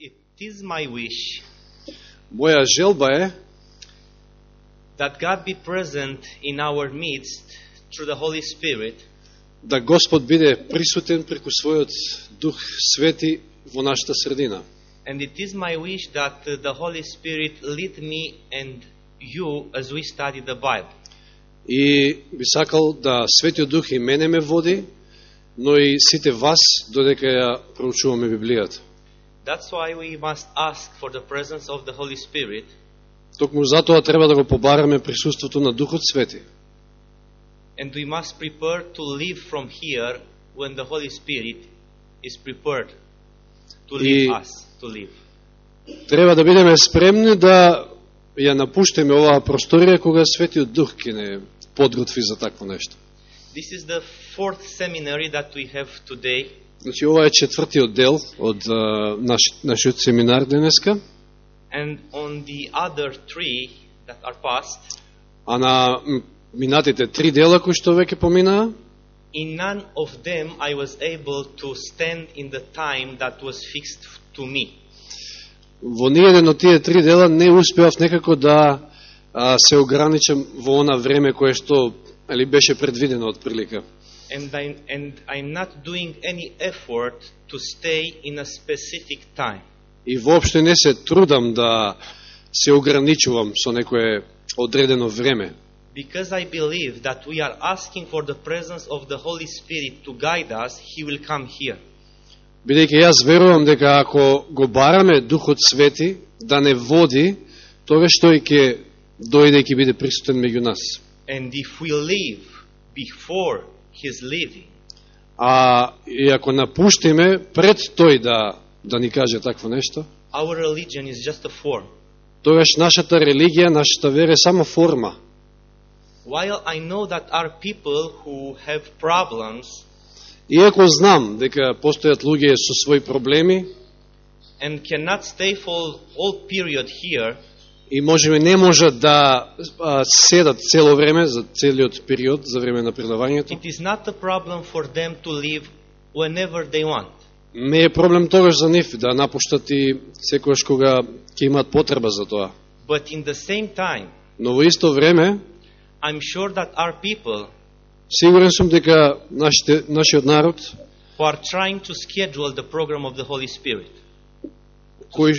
It is my wish Моја желба е that God be present in our midst through the Holy Spirit да Господ биде присутен преку својот Дух Свети во нашата средина. and it is my wish that uh, the Holy Spirit lead me and you as we study the Bible. И би сакал да Светиот Дух и мене ме води, но и сите вас додека ја проучуваме Библијата. That's why we must ask for the presence of the Holy Spirit Токму затоа треба да го побараме присуството на Духот Свети. and we must prepare to leave from here when the Holy Spirit is prepared to leave us, to leave. Треба да бидеме спремни да ја напуштиме оваа просторија кога Светиот Дух ќе не подготви за такво нешто. This is the fourth seminary that we have today. Значи, ова е четвртиот дел од наш, нашиот семинар денеска, And on the other three that are past, а на минатите три дела кои што веќе поминаа, in none of them I was able to stand in the time that was fixed to me. во ниеден од тие три дела не успеав некако да а, се ограничам во она време кое што али беше предвидено од прилика. And, I, and I'm not doing any effort to stay in a specific time. И воопште не се трудам да се ограничувам со некое одредено време. Because I believe that we are asking for the presence of the Holy Spirit to guide us, He will come here. Бидејќи јас верувам дека ако го бараме Духот Свети да не води, тогаш тој ќе дојде и ќе биде присутен меѓу нас. And if we leave before His leaving, А и ако напуштиме пред тој да да ни каже такво нешто, our religion is just a form. тогаш нашата религија, нашата вера е само форма. While I know that are people who have problems Иако знам дека постојат луѓе со своји проблеми and cannot stay for whole period here, и можеме не можат да а, седат цело време за целиот период за време на предавањето, it is not a problem for them to leave whenever they want. не е проблем тогаш за нив да напуштат и секојаш кога ќе имаат потреба за тоа. But in the same time, Но во исто време, I'm sure that our people сигурен сум дека нашите, нашиот народ, who are trying to schedule the program of the Holy Spirit, кои,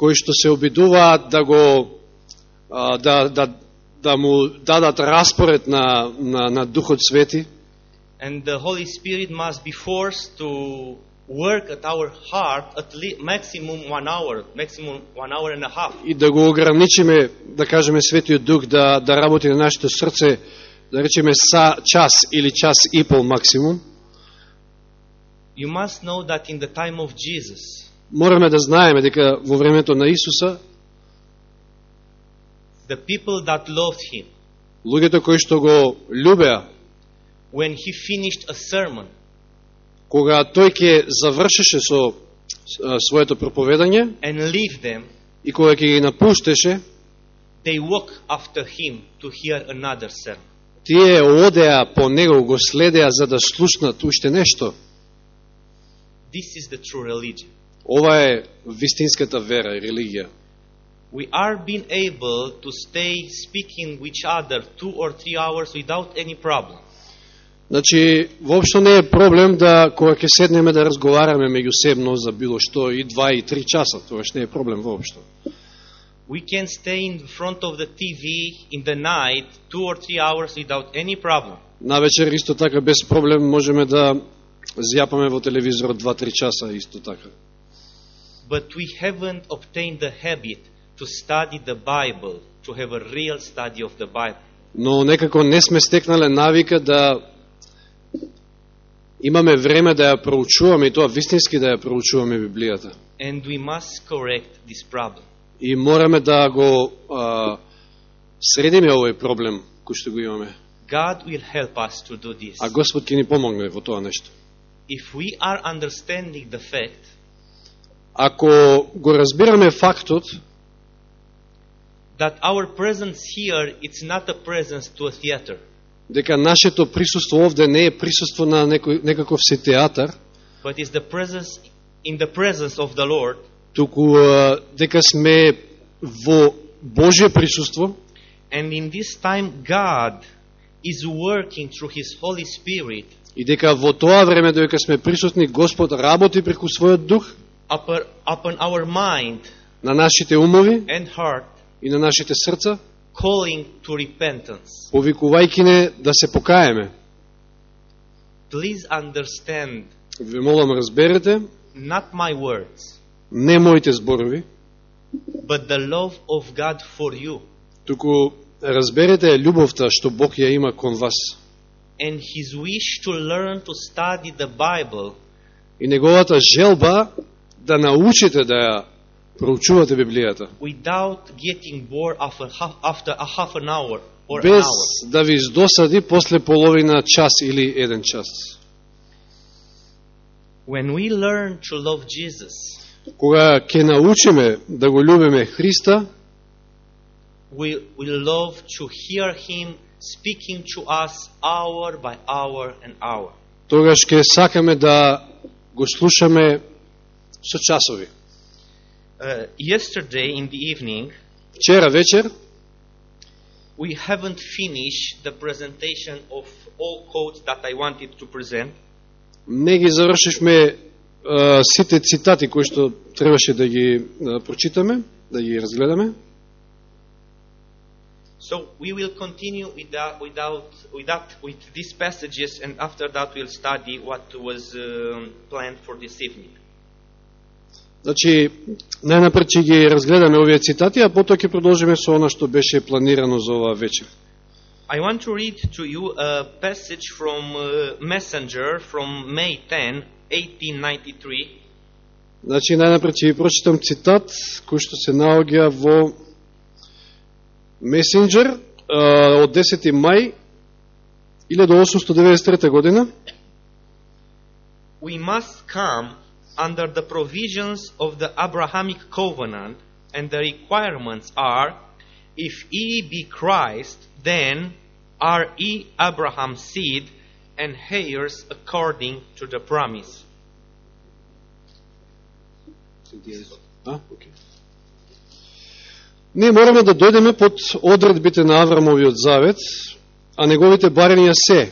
кои што се обидуваат да го да, да, да му дадат распоред на, на, на Духот Свети, and the Holy Spirit must be forced to work at our heart at least maximum one hour, maximum one hour and a half. и да го ограничиме, да кажеме Светиот Дух да, да работи на нашето срце, да речеме са час или час и пол максимум, You must know that in the time of Jesus, мораме да знаеме дека во времето на Исуса, the people that loved him, луѓето кои што го љубеа, when he finished a sermon, кога тој ќе завршеше со своето проповедање and leave them, и кога ќе ги напуштеше, they walk after him to hear another sermon. тие одеа по него, го следеа за да слушнат уште нешто. This is the true religion. Ова е вистинската вера и религија. We are being able to stay speaking with each other two or three hours without any problem. Значи, воопшто не е проблем да кога ќе седнеме да разговараме меѓусебно за било што и два и три часа, тоа не е проблем воопшто. We can stay in front of the TV in the night two or three hours without any problem. Навечер исто така без проблем можеме да зјапаме во телевизорот два-три часа исто така. But we haven't obtained the habit to study the Bible, to have a real study of the Bible. Но некако не сме стекнале навика да имаме време да ја проучуваме и тоа вистински да ја проучуваме Библијата. And we must correct this problem. И мораме да го а, средиме овој проблем кој што го имаме. God will help us to do this. А Господ ќе ни помогне во тоа нешто. If we are understanding the fact Ако го разбираме фактот that our presence here it's not a presence to a theater. дека нашето присуство овде не е присуство на некој, некаков си театар, but is the presence in the presence of the Lord, туку дека сме во Божие присуство and in this time God is working through His Holy Spirit и дека во тоа време додека сме присутни Господ работи преку својот дух upon, upon our mind на нашите умови and heart, и на нашите срца, calling to repentance. повикувајќи не да се покаеме. Please understand, Ве молам разберете, not my words, не моите зборови, but the love of God for you туку разберете љубовта што Бог ја има кон вас and His wish to learn to study the Bible и неговата желба да научите да ја проучувате Библијата, without getting bored after half, after a half an hour or an без hour. да ви издосади после половина час или еден час. When we learn to love Jesus, Кога ќе научиме да го љубиме Христа, we will love to hear Him speaking to us hour by hour and hour. тогаш ќе сакаме да го слушаме со часови. Uh, yesterday in the evening, Вчера вечер we haven't finished the presentation of all quotes that I wanted to present. не ги завршивме а, сите цитати кои што требаше да ги а, прочитаме, да ги разгледаме. So we will continue with that, without, with that, with these passages, and after that we'll study what was um, planned for this evening. Значи, најнапред ќе ги разгледаме овие цитати, а потоа ќе продолжиме со она што беше планирано за оваа вечер. I want to read to you a passage from uh, Messenger from May 10, 1893. Значи, најнапред ќе ви прочитам цитат кој што се наоѓа во Месенџер а, од 10. мај 1893 година. We must come under the provisions of the Abrahamic covenant, and the requirements are if ye be Christ, then are ye Abraham's seed and heirs according to the promise. А? окей. Ние мораме да дојдеме под одредбите на Аврамовиот завет, а неговите барања се.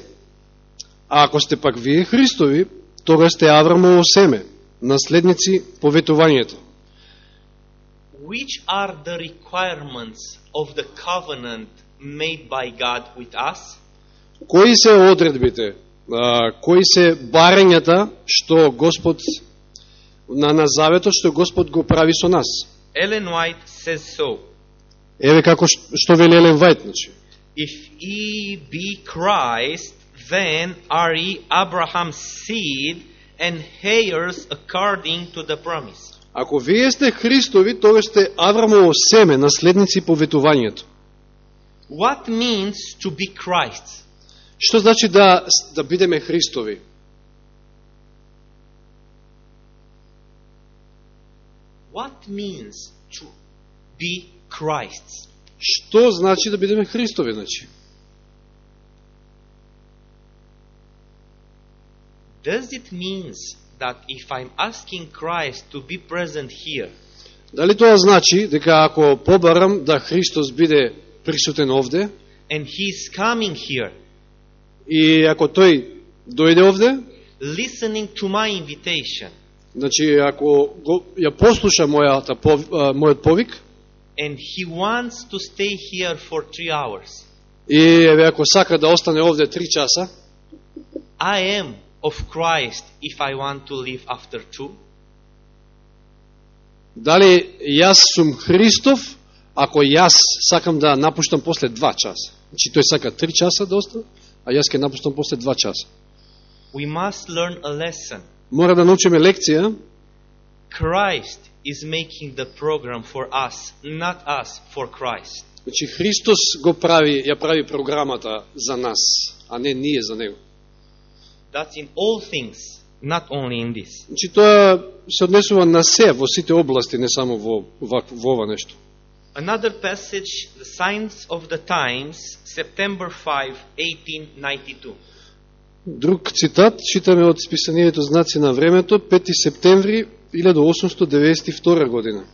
А ако сте пак вие Христови, тога сте Аврамово семе, Наследници по ветувањето. Which are the requirements of the covenant made by God with us? Кои се одредбите, кои се барањата што Господ на, на заветот што Господ го прави со нас? Ellen White says so. Еве како што вели Елен Вајт, значи. If ye be Christ, then are ye Abraham's seed and heirs according to the promise. Ако вие сте Христови, тогаш сте Аврамово семе, наследници по ветувањето. What means to be Christ? Што значи да, да бидеме Христови? What means to be Christ? Што значи да бидеме Христови, значи? Does it means that if I'm asking Christ to be present here, Дали тоа значи дека ако побарам да Христос биде присутен овде and He's coming here, и ако тој дојде овде, listening to my invitation, значи ако го, ја послуша мојата, мојот повик, and He wants to stay here for three hours, и еве ако сака да остане овде три часа, I am of Christ if I want to live after two? дали јас сум Христов, ако јас сакам да напуштам после два часа? Значи тој сака три часа да остане, а јас ќе напуштам после два часа. We must learn a lesson. Мора да научиме лекција, Christ is making the program for us, not us for Christ. Значи Христос го прави, ја прави програмата за нас, а не ние за него. That's in all things, not only in this. Значи тоа се однесува на се во сите области, не само во, во, во ова нешто. Another passage, The Signs of the Times, September 5, 1892. Друг цитат, читаме од списанието Знаци на времето, 5 септември 1892 година.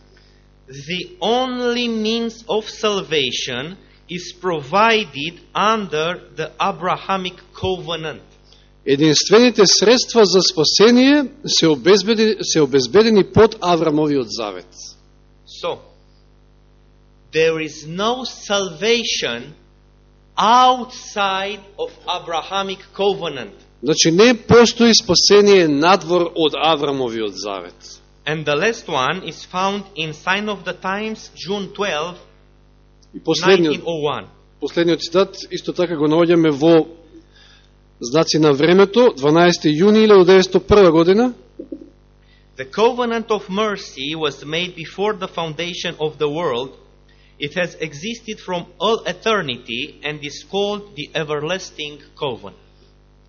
The only means of salvation is provided under the Abrahamic covenant. Единствените средства за спасение се обезбедени, се обезбедени под Аврамовиот завет. So, there is no salvation outside of Abrahamic covenant. Значи не постои спасение надвор од Аврамовиот завет. And the last one is found in Sign of the Times, June 12, И последниот, 1901. последниот цитат исто така го наоѓаме во Знаци на времето, 12 јуни 1901 година. The covenant of mercy was made before the foundation of the world. It has existed from all eternity and is called the everlasting covenant.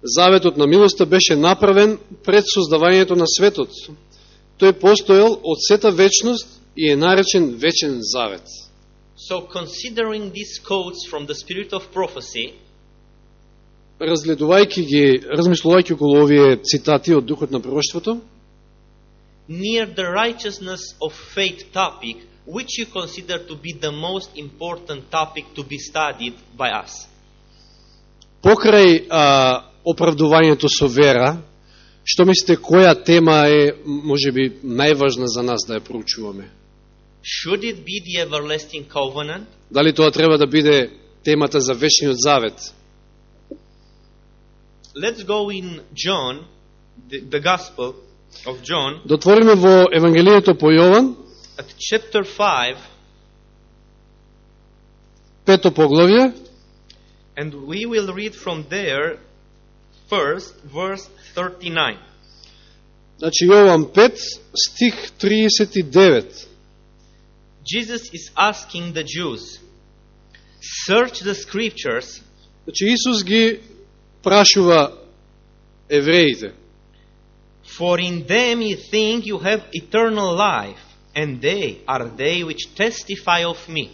Заветот на милоста беше направен пред создавањето на светот. Тој постоел од сета вечност и е наречен вечен завет. So, considering these quotes from the spirit of prophecy, Разгледувајќи ги, размислувајќи околу овие цитати од Духот на пророштвото, near the righteousness of faith topic, which you consider to be the most important topic to be studied by us? покрај а, оправдувањето со вера, што мислите која тема е можеби најважна за нас да ја проучуваме? Should it be the everlasting covenant? Дали тоа треба да биде темата за вечниот завет? Let's go in John, the, the Gospel of John, Да отвориме во Евангелието по Јован, at chapter 5, пето поглавје, and we will read from there first, verse 39. значи Јован 5, стих 39. Jesus is asking the Jews, Search the scriptures, Значи Исус ги прашува евреите, for in them you think you have eternal life, and they are they which testify of me.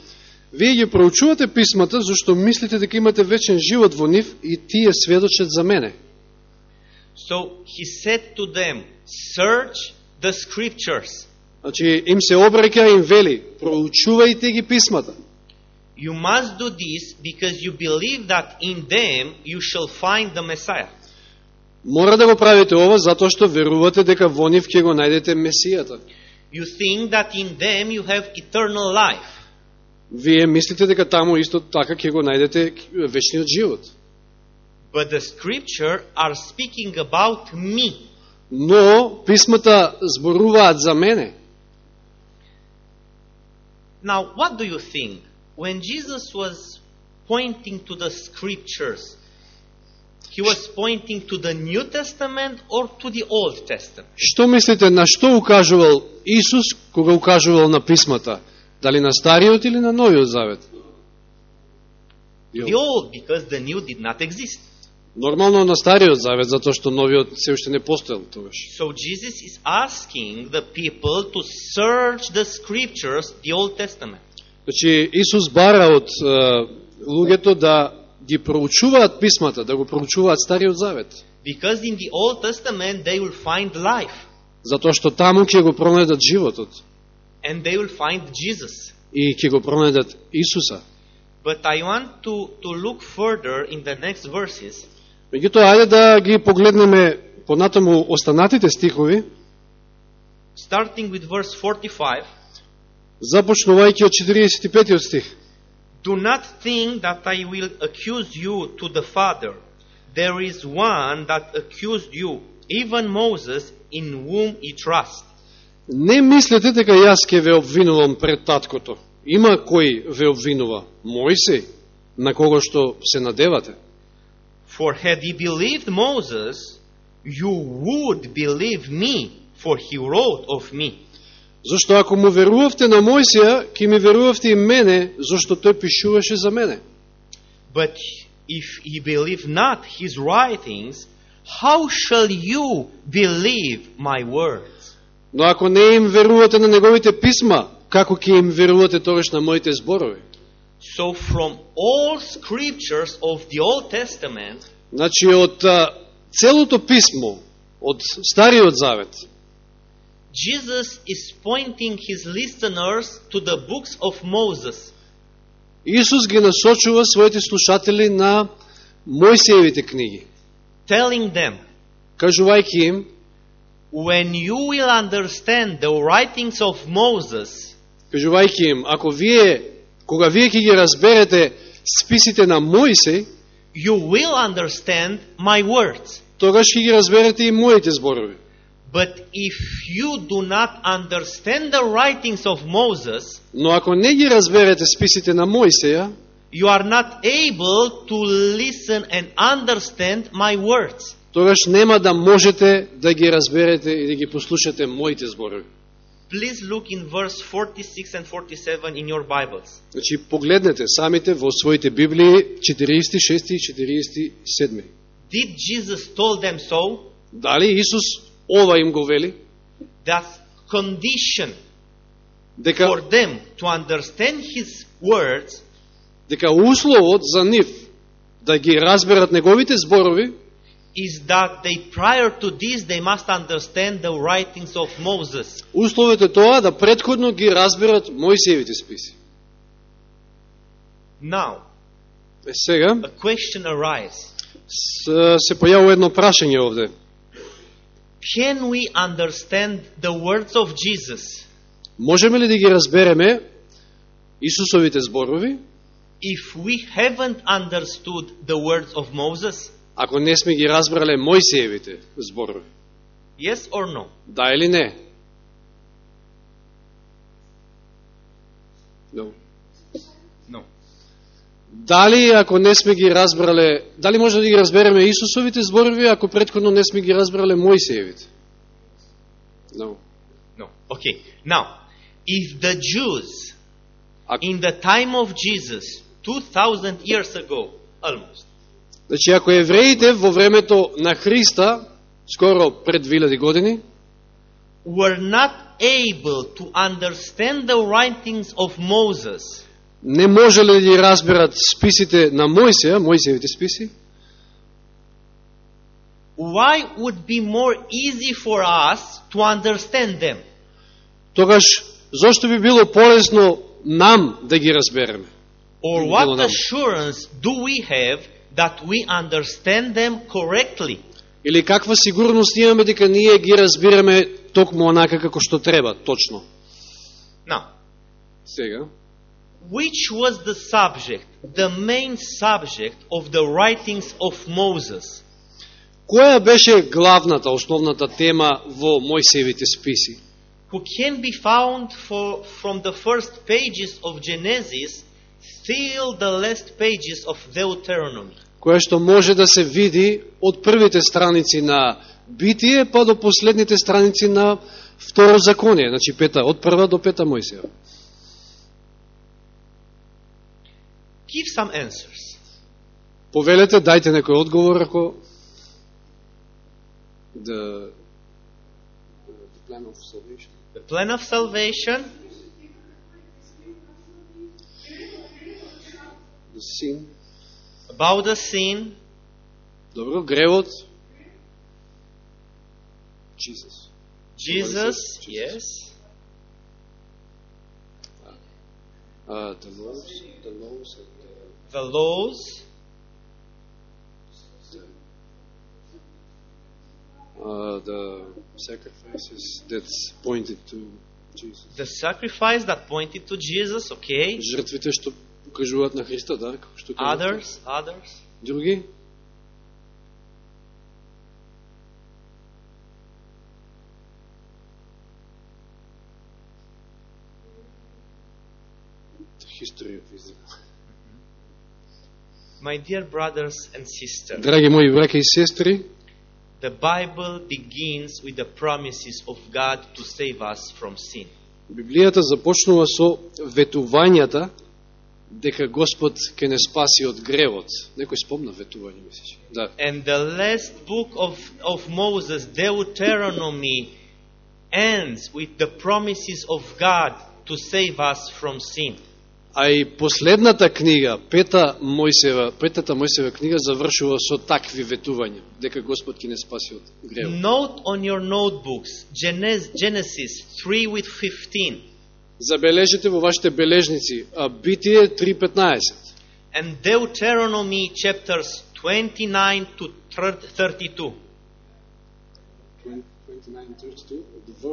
Вие ги проучувате писмата, зашто мислите дека имате вечен живот во нив и тие сведочат за мене. So he said to them, Search the scriptures. Значи, им се обреќа и им вели, проучувајте ги писмата. You must do this because you believe that in them you shall find the Messiah. Мора да го правите ова затоа што верувате дека во нив ќе го најдете Месијата. You think that in them you have eternal life. Вие мислите дека таму исто така ќе го најдете вечниот живот. But the scripture are speaking about me. Но писмата зборуваат за мене. Now, what do you think? When Jesus was pointing to the scriptures, he was pointing to the New Testament or to the Old Testament? Што мислите на што укажувал Исус кога укажувал на писмата? Дали на Стариот или на Новиот Завет? The Old, because the New did not exist. Нормално на Стариот Завет, затоа што Новиот се уште не постоел тогаш. So Jesus is asking the people to search the scriptures, the Old Testament. Значи, Исус бара од е, луѓето да ги проучуваат писмата, да го проучуваат Стариот Завет. Because in the Old Testament they will find life Затоа што таму ќе го пронајдат животот and they will find Jesus. и ќе го пронајдат Исуса. But I want to, to look further in the next verses Меѓутоа, ајде да ги погледнеме понатаму останатите стихови, starting with verse 45. Започнувајќи од 45 стих. Do not think that I will accuse you to the Father. There is one that accused you, even Moses, in whom ye trust. Не мислете дека јас ќе ве обвинувам пред таткото. Има кој ве обвинува, Мојсей, на кого што се надевате. For had ye believed Moses, you would believe me, for he wrote of me. Зошто ако му верувавте на Мојсија, ќе ми верувавте и мене, зашто тој пишуваше за мене. But if ye believe not his writings, how shall you believe my words? Но ако не им верувате на неговите писма, како ќе им верувате тогаш на моите зборови? So from all scriptures of the Old Testament, Значи, од целото писмо, од Стариот Завет, Jesus is pointing his listeners to the books of Moses. Исус ги насочува своите слушатели на Мојсеевите книги, telling them, кажувајќи им, when you will understand the writings of Moses, кажувајќи им, ако вие, кога вие ќе ги разберете списите на Мојсей, you will understand my words. тогаш ќе ги разберете и моите зборови. But if you do not understand the writings of Moses, Но ако не ги разберете списите на Мојсеја, you are not able to listen and understand my words. тогаш нема да можете да ги разберете и да ги послушате моите зборови. Please look in verse 46 and 47 in your Bibles. Значи, погледнете самите во своите Библии 46 и 47. Did Jesus told them so? Дали Исус ова им го вели? That condition Дека, for them to understand his words дека условот за нив да ги разберат неговите зборови is that they prior to this they must understand the writings of Moses. Условот е тоа да предходно ги разберат Мојсеевите списи. Now, сега a question arises. се појавува едно прашање овде. Can we understand the words of Jesus Можеме ли да ги разбереме Исусовите зборови, if we haven't understood the words of Moses? ако не сме ги разбрале Мојсеевите зборови? Yes or no? Да или не? No. No. Дали ако не сме ги разбрале, дали може да ги разбереме Исусовите зборови, ако предходно не сме ги разбрале Мојсеевите? No. No. Okay. Now, if the Jews in the time of Jesus, 2000 years ago, almost, значи, ако евреите во времето на Христа, скоро пред 2000 години, were not able to understand the writings of Moses, не можеле да ги разберат списите на Мојсеја, Мојсеевите списи, why would be more easy for us to understand them? тогаш зошто би било полесно нам да ги разбереме? Or what assurance do we have that we understand them correctly? Или каква сигурност имаме дека ние ги разбираме токму онака како што треба, точно? Now, Сега. Which was the subject, the main subject of the writings of Moses? Која беше главната, основната тема во Мојсеевите списи? Who can be found for, from the first pages of Genesis till the last pages of Deuteronomy? Која што може да се види од првите страници на Битие, па до последните страници на Второ законие, значи пета, од прва до пета Мојсеја. Give some answers. Повелете, дајте некој одговор ако the, the plan of salvation. The plan of salvation, The sin. about the sin, Добро, гревот. Jesus. Jesus, Jesus. yes, Uh, the laws, the laws and the, the laws, uh, the sacrifices that pointed to Jesus. the sacrifice that pointed to Jesus, okay. Жртвите што укажуваат на Христа, да, како што кажете. Others, others. Други? history of Israel. My dear brothers and sisters, Драги мои браќа и сестри, the Bible begins with the promises of God to save us from sin. Библијата започнува со ветувањата дека Господ ќе не спаси од гревот. Некој спомна ветување, мислиш? Да. And the last book of, of Moses, Deuteronomy, ends with the promises of God to save us from sin. А и последната книга, пета Мојсева, петата Мојсева книга завршува со такви ветувања, дека Господ ќе не спаси од гревот. Note on your notebooks Genes- Genesis 3 with 15 Забележете во вашите бележници, а Битие 3.15 and Deuteronomy chapters 29 to 32.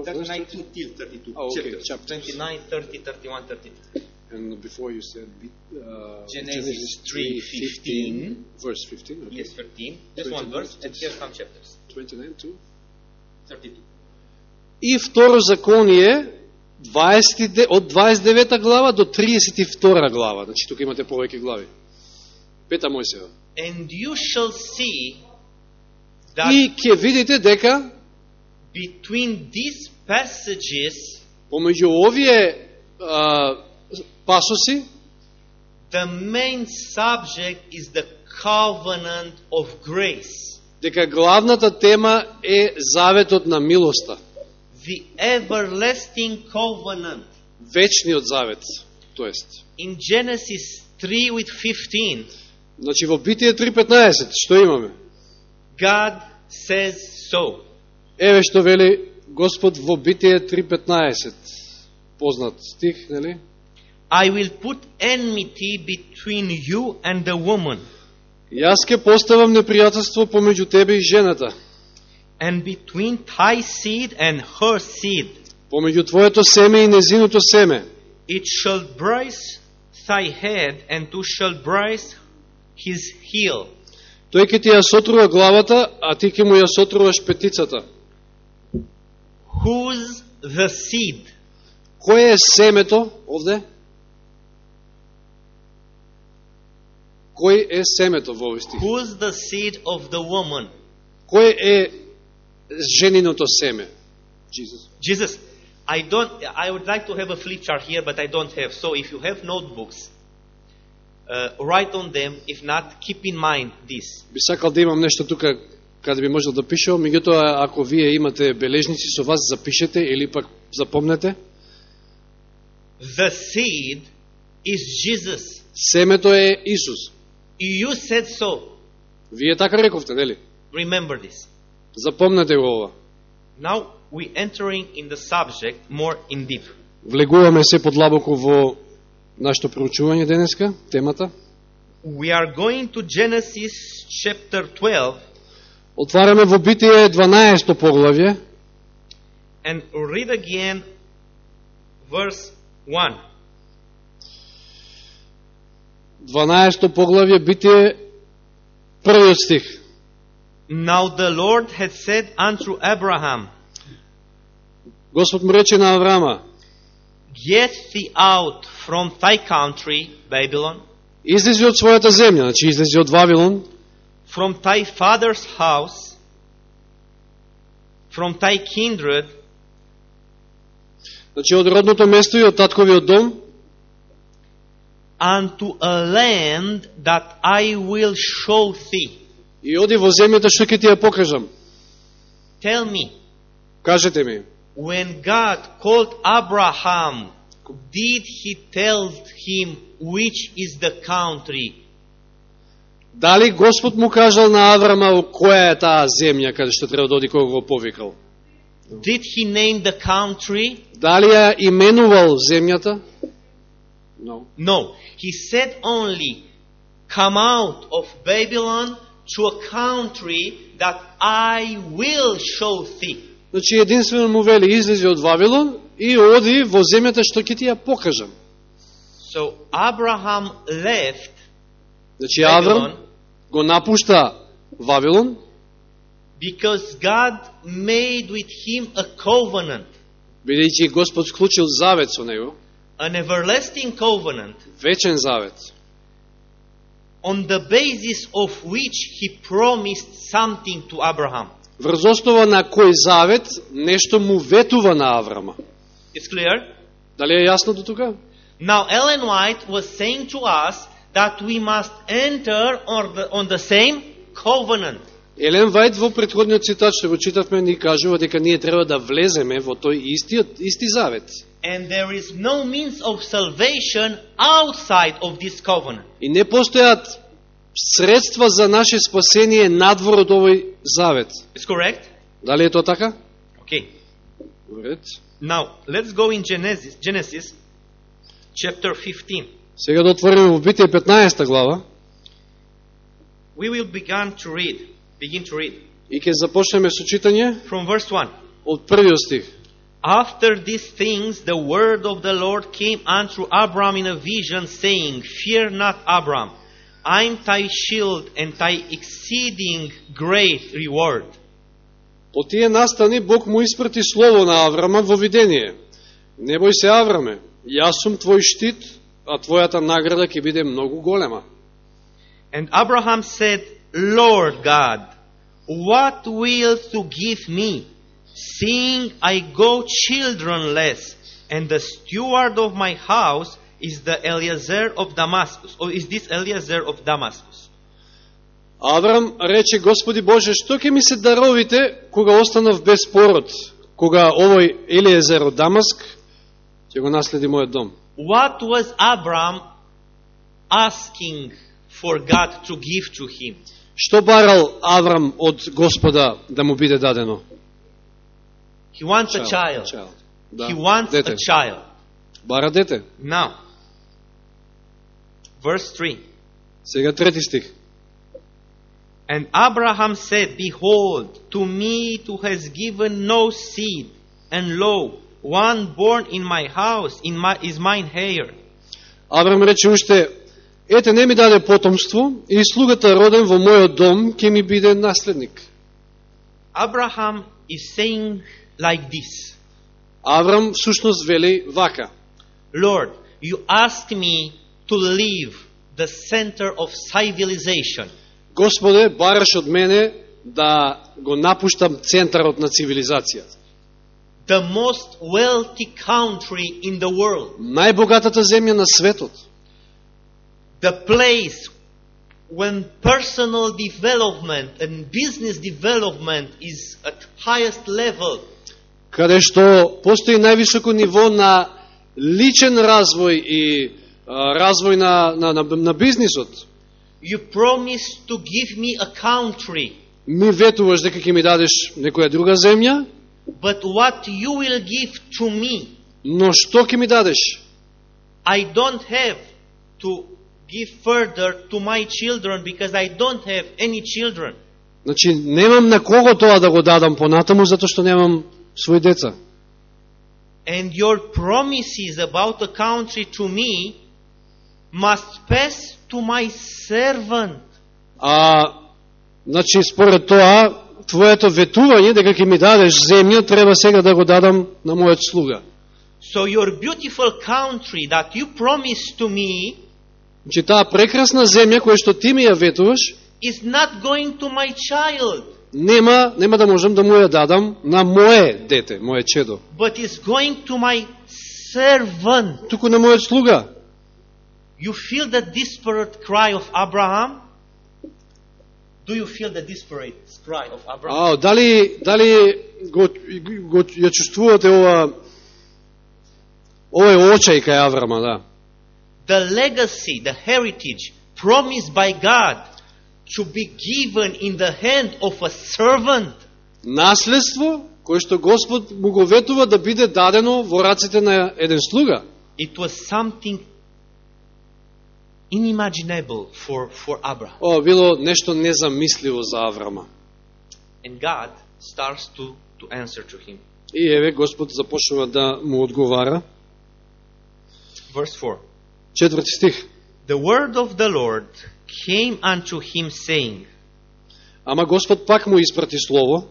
39 till 32. Oh, okay, chapters. chapters. 29, 30, 31, 32. And before you said uh, Genesis 3:15. verse 15, okay. Yes, 13. Just one verse, and here some chapters. 29 to 32. И второ законие 20, од 29 глава до 32 глава. Значи тука имате повеќе глави. Пета Мојсева. And you shall see that И ќе видите дека between these passages, помеѓу овие а, пасоси the main subject is the covenant of grace, дека главната тема е заветот на милоста, the everlasting covenant. вечниот завет, тоест. In Genesis 3 with 15, Значи во Битие 3.15, што имаме? God says so. Еве што вели Господ во Битие 3.15. Познат стих, нели? I will put enmity between you and the woman, Јас ке поставам непријателство помеѓу тебе и жената, and between thy seed and her seed. помеѓу твоето семе и незиното семе. It shall bruise thy head, and thou shalt bruise his heel. Тој ќе ти ја сотрува главата, а ти ќе му ја сотруваш петицата. Whose the seed? Кој е семето овде? Кој е семето во овој стих? Who's the seed of the woman? Кој е жениното семе? Jesus. Jesus. I don't. I would like to have a flip chart here, but I don't have. So if you have notebooks, uh, write on them. If not, keep in mind this. Би сакал да имам нешто тука каде би можел да пишувам, меѓутоа ако вие имате бележници со вас, запишете или пак запомнете. The seed is Jesus. Семето е Исус. You said so. Вие така рековте, нели? Remember this. Запомнете го ова. Now we entering in the subject more in deep. Влегуваме се подлабоко во нашето проучување денеска, темата. We are going to Genesis chapter 12 Отвараме во Битие 12 поглавје and read again verse 1. 12 поглавје Битие првиот стих. Now the Lord had said unto Abraham, Господ му рече на Аврама, Get thee out from thy country, Babylon, излези од својата земја, значи излези од Вавилон, from thy father's house, from thy kindred, значи од родното место и од татковиот дом, unto a land that I will show thee. и оди во земјата што ќе ти ја покажам. Tell me, Кажете ми, when God called Abraham, did he tell him which is the country? дали Господ му кажал на Аврама која е таа земја каде што треба да оди кога го повикал? Did he name the country? Дали ја именувал земјата? No. No. He said only, Come out of Babylon to a country that I will show thee. Значи единствено му вели излези од Вавилон и оди во земјата што ќе ти ја покажам. So Abraham left Значи Аврам Babylon го напушта Вавилон, because God made with him a covenant, бидејќи Господ склучил завет со него, an everlasting covenant, вечен завет, on the basis of which he promised something to Abraham. врз основа на кој завет нешто му ветува на Аврама. It's clear? Дали е јасно до тука? Now, Ellen White was saying to us that we must enter on the, on the same covenant. Елен Вајд во претходниот цитат што го читавме ни кажува дека ние треба да влеземе во тој истиот исти завет. And there is no means of salvation outside of this covenant. И не постојат средства за наше спасение надвор од овој завет. Is correct? Дали е тоа така? Okay. Уред. Now, let's go in Genesis, Genesis chapter 15. Сега да отвориме во Битие 15 глава We will begin to read. Begin to read и ќе започнеме со читање from verse 1. од првиот стих. After these things, the word of the Lord came unto Abram in a vision, saying, Fear not, Abram, I'm thy shield and thy exceeding great reward. По тие настани Бог му испрати слово на Аврама во видение. Не бој се Авраме, јас сум твој штит, а твојата награда ќе биде многу голема. And Abraham said, Lord God, what wilt thou give me, Seeing I go childrenless, and the steward of my house is the Eliezer of Damascus, or is this Eliezer of Damascus? Аврам рече, Господи Боже, што ќе ми се даровите кога останав без пород, кога овој Елиезер од Дамаск ќе го наследи мојот дом? What was Abram asking for God to give to him? Што барал Аврам од Господа да му биде дадено? He wants a child. Child. Да. He wants дете. a child. Бара дете. Now, verse 3. Сега трети стих. And Abraham said, Behold, to me who has given no seed, and lo, one born in my house in my, is mine heir. Аврам рече уште, ете не ми даде потомство и слугата роден во мојот дом ќе ми биде наследник. Abraham is saying like this Аврам всушност вели вака. Lord, you asked me to leave the center of civilization. Господе, бараш од мене да го напуштам центарот на цивилизацијата. the most wealthy country in the world, Најбогатата земја на светот. the place when personal development and business development is at highest level, Каде што постои највисоко ниво на личен развој и а, развој на, на, на, на бизнисот. you promise to give me a country, Ми ветуваш дека ќе ми дадеш некоја друга земја, but what you will give to me, но што ќе ми дадеш? I don't have to give further to my children because I don't have any children. Значи, немам на кого тоа да го дадам понатаму, затоа што немам своји деца. And your promises about a country to me must pass to my servant. А, значи, според тоа, твоето ветување дека ќе ми дадеш земја, треба сега да го дадам на мојот слуга. So your beautiful country that you promised to me Значи, таа прекрасна земја која што ти ми ја ветуваш, is not going to my child, нема, нема да можам да му ја дадам на моje дете, моje чедо, but is going to my servant. туку на мојот слуга. You feel the desperate cry of Abraham? Do you feel the desperate cry of Abraham? Ао, дали, дали го, го, ја чувствувате ова, овој очај кај Аврама, да? The legacy, the heritage promised by God to be given in the hand of a servant Наследство, кое што Господ му го ветува да биде дадено во раците на еден слуга. It was something unimaginable for, for Abraham. Ова било нешто незамисливо за Аврама. And God starts to, to answer to him. И еве Господ започнува да му одговара. Verse 4 Четврти стих. The word of the Lord came unto him, saying, Ама Господ пак му испрати слово,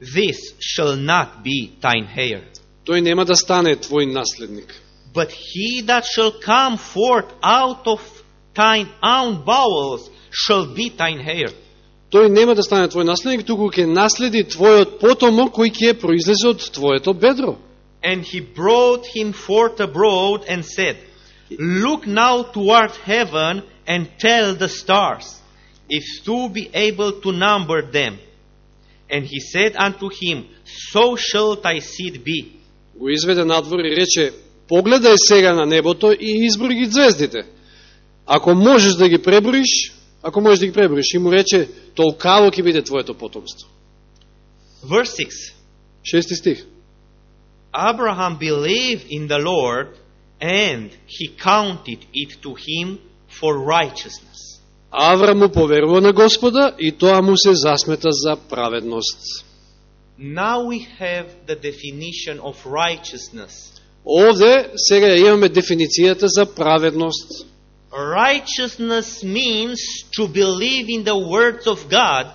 This shall not be thine heir, тој нема да стане твој наследник. but he that shall come forth out of thine own bowels shall be thine heir. Тој нема да стане твој наследник, туку ќе наследи твојот потомок кој ќе произлезе од твоето бедро. And he brought him forth abroad and said, Look now toward heaven and tell the stars, if thou be able to number them. And he said unto him, So shall thy seed be. го изведе надвор и рече, погледај сега на небото и изброи ги звездите. Ако можеш да ги преброиш, ако можеш да ги преброиш, и му рече, толкаво ќе биде твоето потомство. Verse 6 Шести стих. Abraham believed in the Lord, and he counted it to him for righteousness. Аврам му поверува на Господа и тоа му се засмета за праведност. Now we have the definition of righteousness. Овде сега имаме дефиницијата за праведност. Righteousness means to believe in the words of God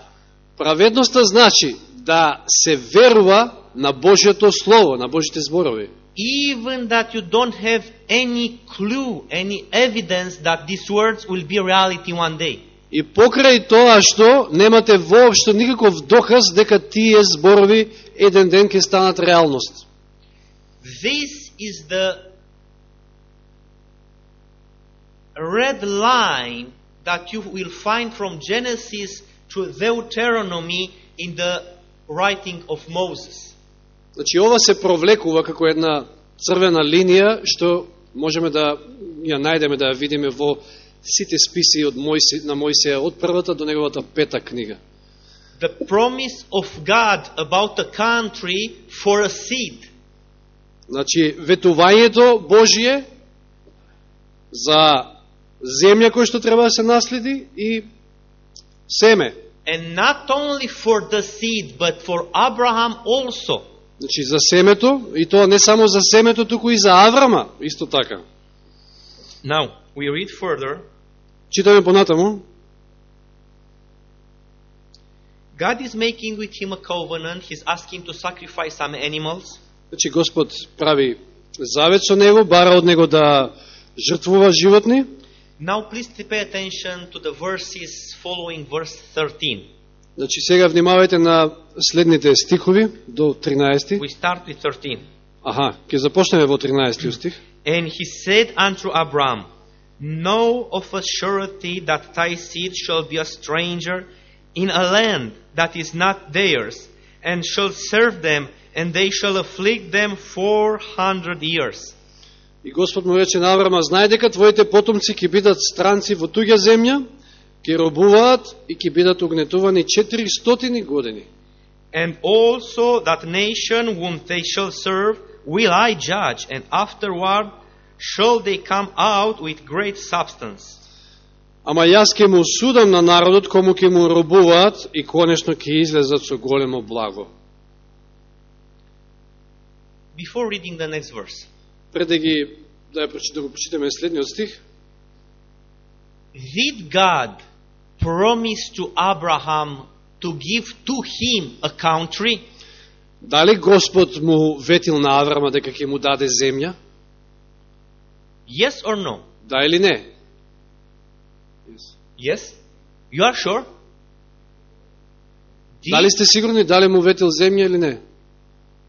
Праведноста значи да се верува на Божјото Слово, на Божите зборови. even that you don't have any clue, any evidence that these words will be reality one day. И покрај тоа што немате воопшто никаков доказ дека тие зборови еден ден ќе станат реалност. This is the red line that you will find from Genesis to Deuteronomy in the writing of Moses. Значи ова се провлекува како една црвена линија што можеме да ја најдеме да ја видиме во сите списи од Мојсе, на Мојсеја од првата до неговата пета книга. The promise of God about a country for a seed. Значи ветувањето Божие за земја која што треба да се наследи и семе. And not only for the seed, but for Abraham also. Значи за семето, и тоа не само за семето, туку и за Аврама, исто така. Now, we read further. Читаме понатаму. God is making with him a covenant. He's asking to sacrifice some animals. Значи Господ прави завет со него, бара од него да жртвува животни. Now, please pay attention to the verses following verse 13. Значи сега внимавајте на следните стихови до 13. We start with 13. Аха, ќе започнеме во 13 стих. And he said unto Abram, Know of a surety that thy seed shall be a stranger in a land that is not theirs, and shall serve them, and they shall afflict them four hundred years. И Господ му рече на Аврама, знај дека твоите потомци ќе бидат странци во туѓа земја, ќе робуваат и ќе бидат угнетувани 400 години. And also that nation whom they shall serve will I judge, and afterward shall they come out with great substance. Ама јас ќе му судам на народот кому ќе му робуваат и конечно ќе излезат со големо благо. Before reading the next verse, Пред да ги да, ја прочитаме следниот стих, did God promise to Abraham to give to him a country? дали Господ му ветил на Аврама дека ќе му даде земја? Yes or no? Да или не? Yes? You are sure? Did- Дали сте сигурни дали му ветил земја или не?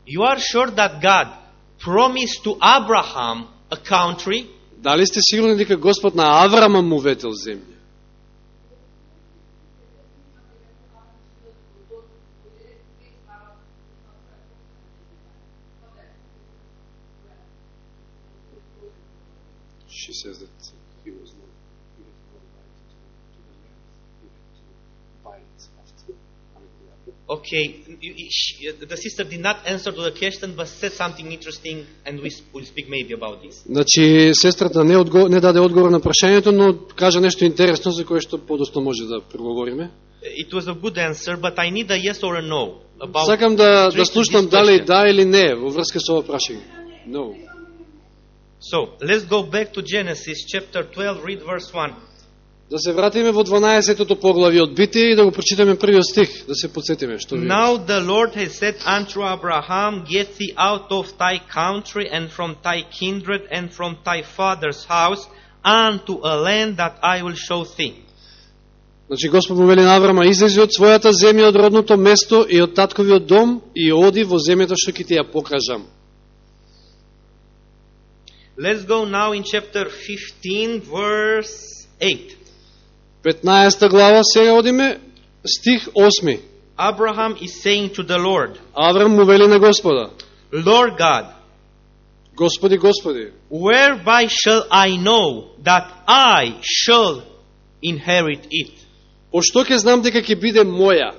You are sure that God promised to Abraham a country? Дали сте сигурни дека Господ на Аврама му ветил земја? She says that he was not he was not invited to, to the land, he had to buy it after. I mean, yeah. Okay, you- you- she- the sister did not answer to the question, but said something interesting, and we s- will speak maybe about this. Значи, сестрата не, одго, не даде одговор на прашањето, но кажа нешто интересно за кое што подосно може да проговориме. It was a good answer, but I need a yes or a no about. Сакам да, да addressing слушнам this дали question. да или не во врска со ова прашање. No. So let's go back to Genesis chapter 12, read verse 1. Да се вратиме во 12-тото поглавје од Битие и да го прочитаме првиот стих, да се подсетиме што ви. Now the Lord has said unto Abraham, Get thee out of thy country and from thy kindred and from thy father's house unto a land that I will show thee. Значи Господ му вели на Аврама, излези од својата земја, од родното место и од татковиот дом и оди во земјата што ќе ти ја покажам. Let's go now in chapter 15, verse 8. 15 глава сега одиме, стих 8. Abraham is saying to the Lord, Аврам му вели на Господа, Lord God, Господи, Господи, whereby shall I know that I shall inherit it? по што ќе знам дека ќе биде моја,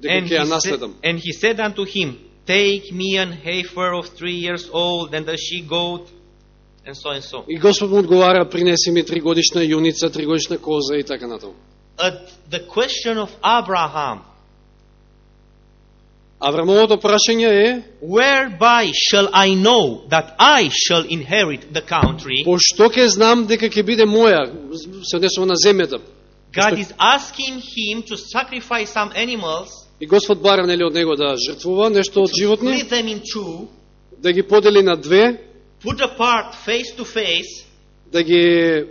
дека And ќе ја he, said, наследам? and he said unto him, Take me an heifer of three years old, and a she goat, and so and so. И Господ му одговара, принеси ми три годишна јуница, три годишна коза и така натаму. At the question of Abraham, Аврамовото прашање е, whereby shall I know that I shall inherit the country? по што ќе знам дека ќе биде моја, се однесува на земјата. God is asking him to sacrifice some animals, И Господ бара нели од него да жртвува нешто од животни, split them in two, да ги подели на две, put apart face to face, да ги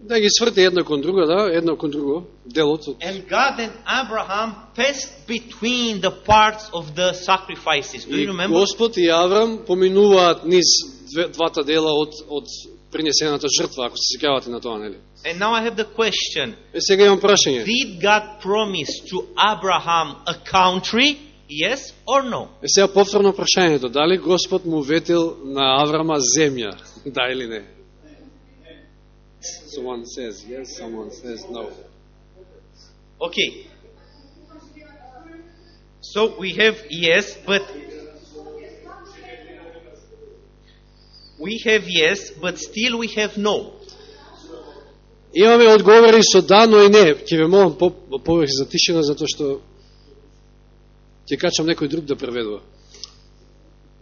да ги сврти едно кон друго, да, едно кон друго, делот од and God and Abraham passed between the parts of the sacrifices. Do И you remember? Господ и Аврам поминуваат низ две, двата дела од од принесената жртва, ако се сеќавате на тоа, нели? And now I have the question. Е сега имам прашање. Did God promise to Abraham a country? Yes or no? Е сега повторно прашањето, дали Господ му ветил на Аврама земја, да или не? Someone says yes, someone says no. Okay. So we have yes, but we have yes, but still we have no. Имаме одговори со да, но и не. Ќе ве молам по, повеќе за тишина, затоа што ќе качам некој друг да преведува.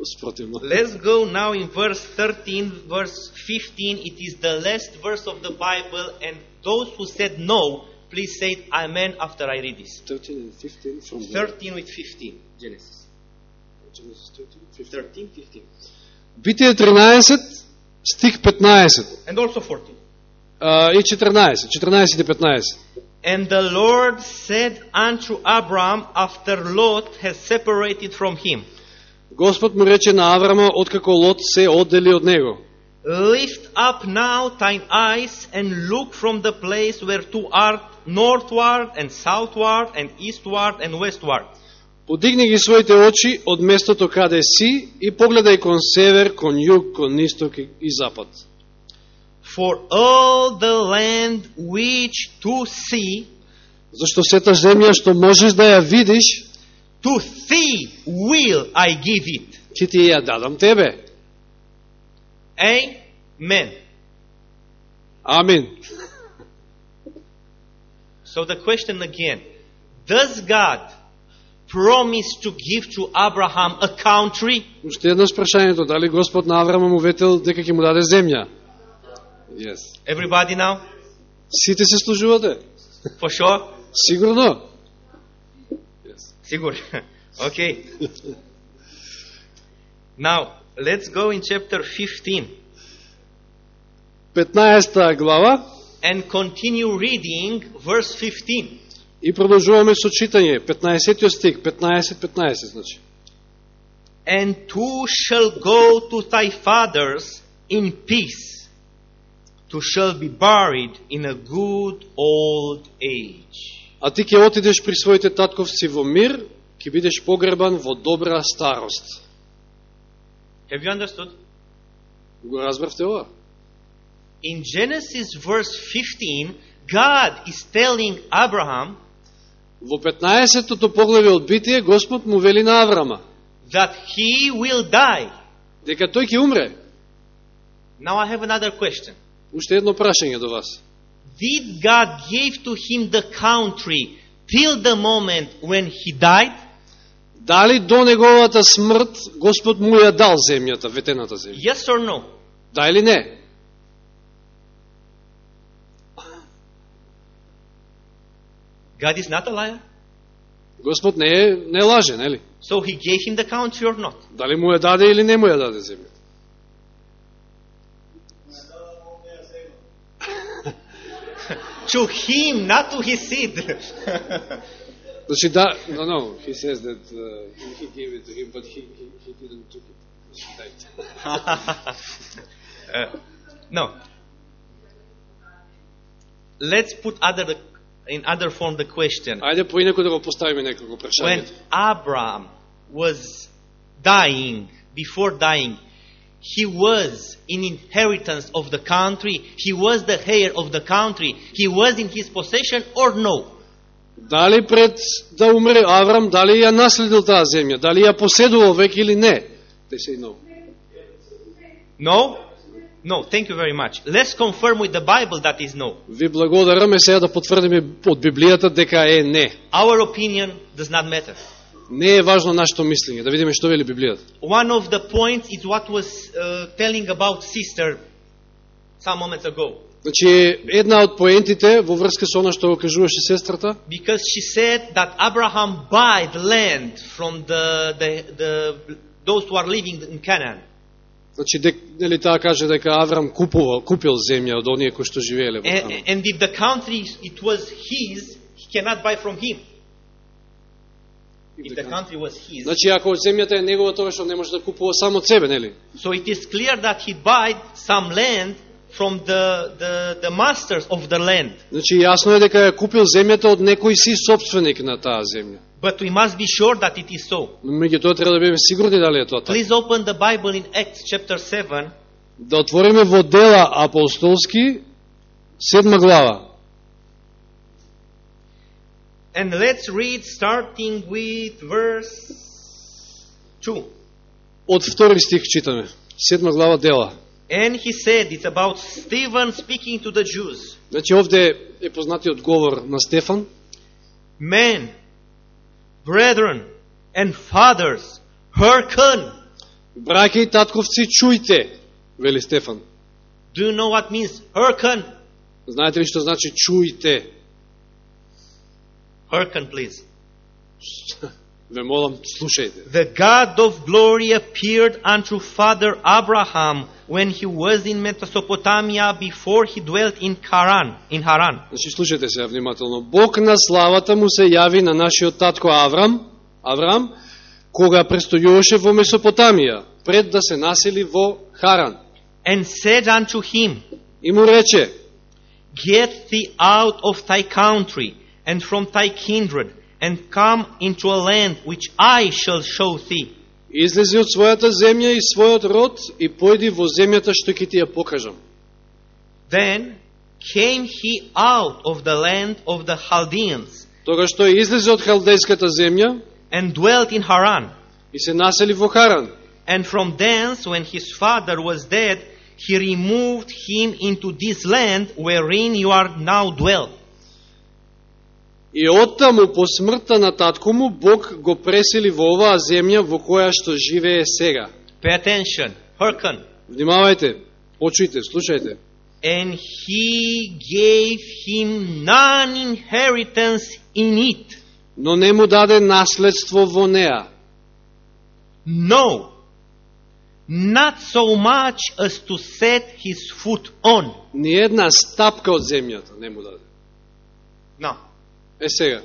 Спротивно. Let's go now in verse 13, verse 15. It is the last verse of the Bible, and those who said no, please say amen after I read this. 13 and 15 from the 13 with 15. Genesis. Genesis 13, 15. 13, 15. Битие 13, стих 15 And also 14. а, и 14, 14 и 15. And the Lord said unto Abram after Lot has separated from him, Господ му рече на Аврама, откако Лот се оддели од него. Lift up now thine eyes and look from the place where thou art northward and southward and eastward and westward. Подигни ги своите очи од местото каде си и погледај кон север, кон југ, кон исток и запад. For all the land which to see, Зашто сета земја што можеш да ја видиш, to thee will I give it. ќе ти ја дадам тебе. Amen. Амин. So the question again, does God promise to give to Abraham a country? Уште еднаш прашањето, дали Господ на Аврама му ветил дека ќе му даде земја? Yes. Everybody now? Сите се служувате? For sure? Сигурно? Yes. Sigur. okay. Now, let's go in chapter 15 15 глава and continue reading verse 15. и продолжуваме со читање. 15 стих, 15-15, значи. And two shall go to thy fathers in peace, two shall be buried in a good old age. А ти ќе отидеш при своите татковци во мир, ќе бидеш погребан во добра старост. Have you understood? Го разбравте ова? In Genesis verse 15, God is telling Abraham Во 15-тото поглаве од Битие, Господ му вели на Аврама, that he will die. дека тој ќе умре. Now I have another question. Уште едно прашање до вас. Did God give to him the country till the moment when he died? Дали до неговата смрт Господ му ја дал земјата, ветената земја? Yes or no? Да или не? God is not a liar. Господ не е не лаже, нели? So he gave him the country or not? Дали му ја даде или не му ја даде земја? To him, not to his seed. Значи да, no, no, he says that uh, he gave it to him, but he, he, he didn't took it. He died. Uh, no. Let's put other in other form the question. Ајде поинако да го поставиме некако When прашањето. Abraham was dying, before dying, he was in inheritance of the country, he was the heir of the country, he was in his possession or no? Дали пред да умре Аврам, дали ја наследил таа земја, дали ја поседувал веќе или не? They say no. No? No, thank you very much. Let's confirm with the Bible that is no. Ви благодараме сега да потврдиме од Библијата дека е не. Our opinion does not matter. Не е важно нашето мислење, да видиме што вели Библијата. One of the points is what was uh, telling about sister some moments ago. Значи, една од поентите во врска со она што го кажуваше сестрата, Because she said that Abraham bought land from the, the, the, those who are living in Canaan. значи, дек, нели таа каже дека Аврам купувал, купил земја од оние кои што живееле во And, Ханан. and if the country it was his, he cannot buy from him. If the country was his. Значи, ако земјата е негова, тоа што не може да купува само од себе, нели? So it is clear that he bought some land from the, the, the masters of the land. Значи, јасно е дека ја купил земјата од некој си собственик на таа земја. But we must be sure that it is so. Меѓутоа треба да бидеме сигурни дали е тоа така. Please open the Bible in Acts chapter 7, Да отвориме во дела апостолски, седма глава. and let's read starting with verse 2. Од втори стих читаме. Седма глава дела. And he said, it's about Stephen speaking to the Jews. Значи, овде е познатиот говор на Стефан. Men, brethren, and fathers, hearken. Браќа и татковци, чујте, вели Стефан. Do you know what means hearken? Знаете ли што значи чујте? Hearken, please. Ве молам, слушајте. The God of glory appeared unto Father Abraham when he was in Mesopotamia before he dwelt in Haran. In Haran. Значи, слушајте се внимателно. Бог на славата му се јави на нашиот татко Аврам, Аврам, кога престојуваше во Месопотамија, пред да се насели во Харан. And said unto him, И му рече, Get thee out of thy country and from thy kindred, and come into a land which I shall show thee. излези од својата земја и својот род и појди во земјата што ќе ти ја покажам. Then came he out of the land of the Chaldeans, Тогаш тој излезе од халдејската земја and dwelt in Haran. и се насели во Харан. And from thence, when his father was dead, he removed him into this land wherein you are now dwelt. И оттаму по смртта на татко му Бог го пресели во оваа земја во која што живее сега. Pay attention, hearken. Внимавајте, почујте, слушајте. And he gave him none inheritance in it. Но не му даде наследство во неа. No, not so much as to set his foot on. Ни една стапка од земјата не му даде. No. Е сега,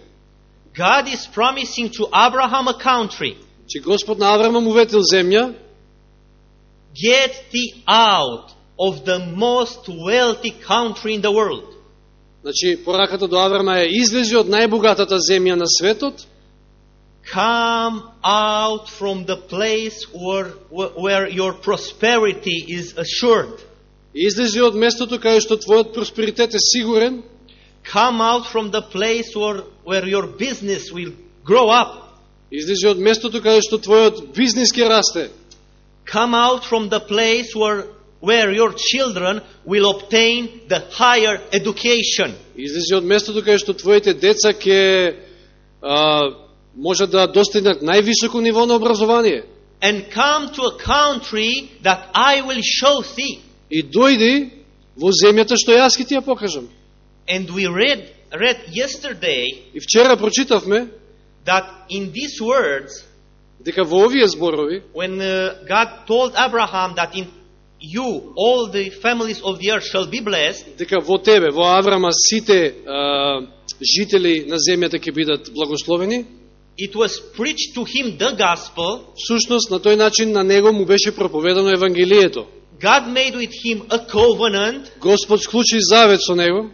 God is promising to Abraham a country. че Господ на Аврама му ветил земја, Get thee out of the most wealthy country in the world. значи пораката до Аврама е излези од најбогатата земја на светот, Come out from the place where, where your prosperity is assured. излези од местото каде што твојот просперитет е сигурен, Come out from the place where, where your business will grow up. излези од местото каде што твојот бизнис ќе расте, Come out from the place where, where your children will obtain the higher education. излези од местото каде што твоите деца ќе а, можат да достигнат највисоко ниво на образование. And come to a country that I will show thee. И дојди во земјата што јас ќе ти ја покажам. And we read, read yesterday И вчера прочитавме that in these words, дека во овие зборови, when uh, God told Abraham that in you all the families of the earth shall be blessed, дека во тебе, во Аврама, сите а, жители на земјата ќе бидат благословени, it was preached to him the gospel. Сушност, на тој начин на него му беше проповедано Евангелието. God made with him a covenant, Господ склучи завет со него,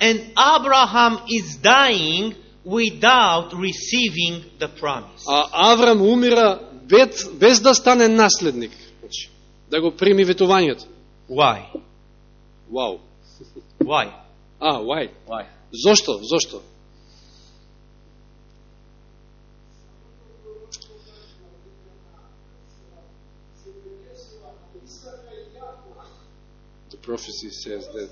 and Abraham is dying without receiving the promise. а Аврам умира без, без да стане наследник. Значи, да го прими ветувањето. Why? Вау. Why? А, why? Why? Зошто? Зошто? The prophecy says that